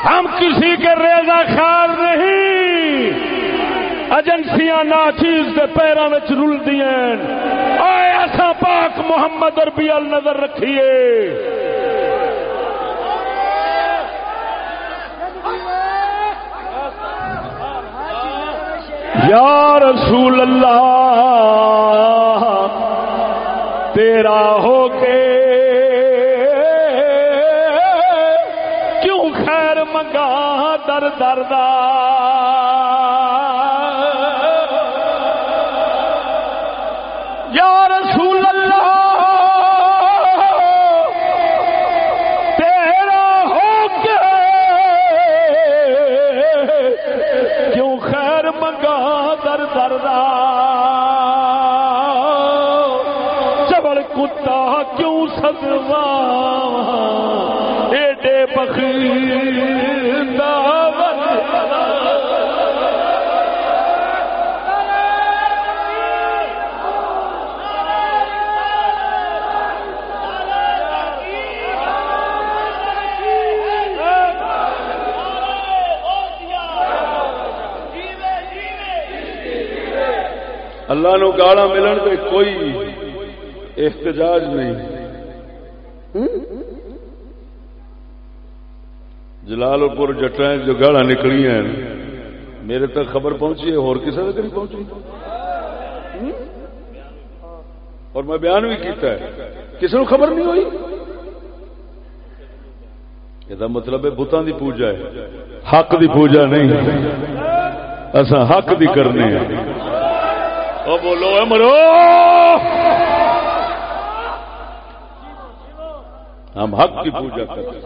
ہم کسی کے ریزا خیال نہیں۔ ایجنسیاں نا چیز کے پیروں میں رل دیا ایسا پاک محمد اربی ال نظر رکھیے۔ یا رسول اللہ تیرا ہو کے در دردا؟ یا رسول اللہ نو گالا ملن کے کوئی احتجاج نہیں۔ جلال پور جٹا جو گالا نکلی ہیں، میرے تک خبر پہنچی ہے، اور کسی تک نہیں پہنچی؟ اور میں بیان بھی کیتا ہے کسی کو خبر نہیں ہوئی؟ یہ مطلب ہے بتان دی پوجا ہے، حق دی پوجا نہیں۔ اصا حق دی کرنے او بولو، اے مرو! ہم حق کی پوجا کرتے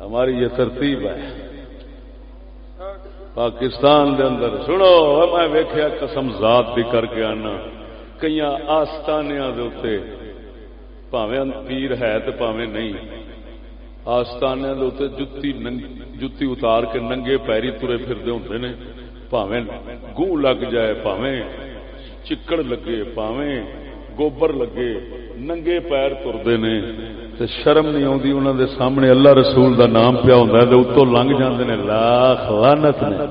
ہماری یہ ترتیب ہے۔ پاکستان دے اندر، سنو، میں ویخیا قسم ذات بھی کر کے آنا۔ کئی آستانیا پاوے پیر ہے تو پاوے نہیں۔ آستانے جتی جتی اتار کے ننگے پیری ترے پھرتے ہوں نے پاویں گوں لگ جائے پاویں چکڑ لگے پاویں گوبر لگے ننگے پیر ترتے نے تے شرم نہیں آتی انہوں دے سامنے اللہ رسول دا نام پیا ہوں اتو لنگ جاندے نے لاکھ لانت نے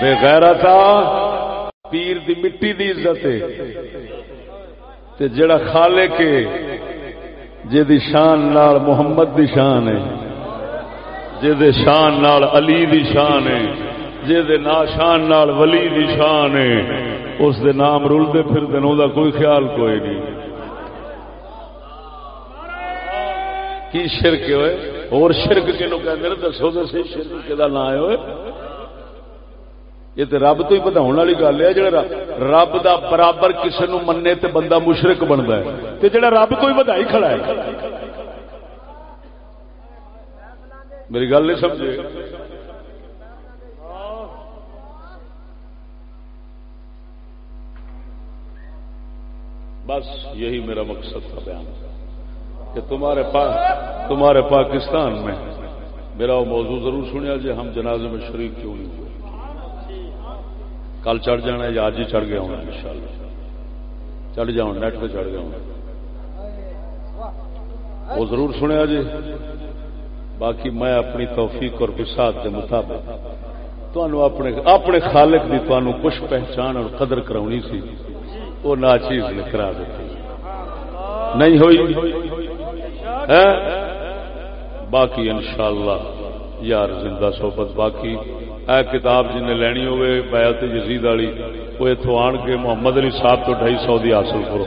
بے غیرتا پیر دی مٹی دی عزت ہے تے جڑا خالے کے جے دی شان نال محمد دی شان ہے جے دے شان نال علی دی شان ہے جے دے نا شان نال ولی دی شان ہے۔ اس دے نام رلدے پھر دن دا کوئی خیال کوئی نہیں۔ کی شرک ہوئے اور شرک کنو کہ دسو دسے شرک کہ نام ہوئے یہ تو رب تو ہی بداؤ والی گل ہے، جڑا رب دا برابر کسی نو منے تے بندہ مشرق بنتا ہے۔ تے جڑا رب تو ہی بدائی کھڑا ہے۔ میری گل نہیں سمجھے؟ بس یہی میرا مقصد تھا بیان۔ کہ تمہارے پاس تمہارے پاکستان میں میرا وہ موضوع ضرور سنیا جی ہم جنازے میں شریک کیوں نہیں؟ ہوئے کل چڑھ جانا یا آج ہی چڑھ گیا ہوں ان شاء اللہ چڑھ جاؤں، نیٹ پہ چڑھ گیا ہوں وہ ضرور سنیا جی باقی میں اپنی توفیق اور وساط کے مطابق تمہوں اپنے اپنے خالق کی تمہوں کچھ پہچان اور قدر کرانی سی۔ وہ ناچیز نے کرا دیتی۔ نہیں ہوئی؟ باقی انشاءاللہ، یار زندہ صحبت باقی۔ اے کتاب جن نے لینی ہوئے بیعت یزید والی وہ اتوں آن کے محمد علی صاحب تو ڈھائی سو دی حاصل کرو۔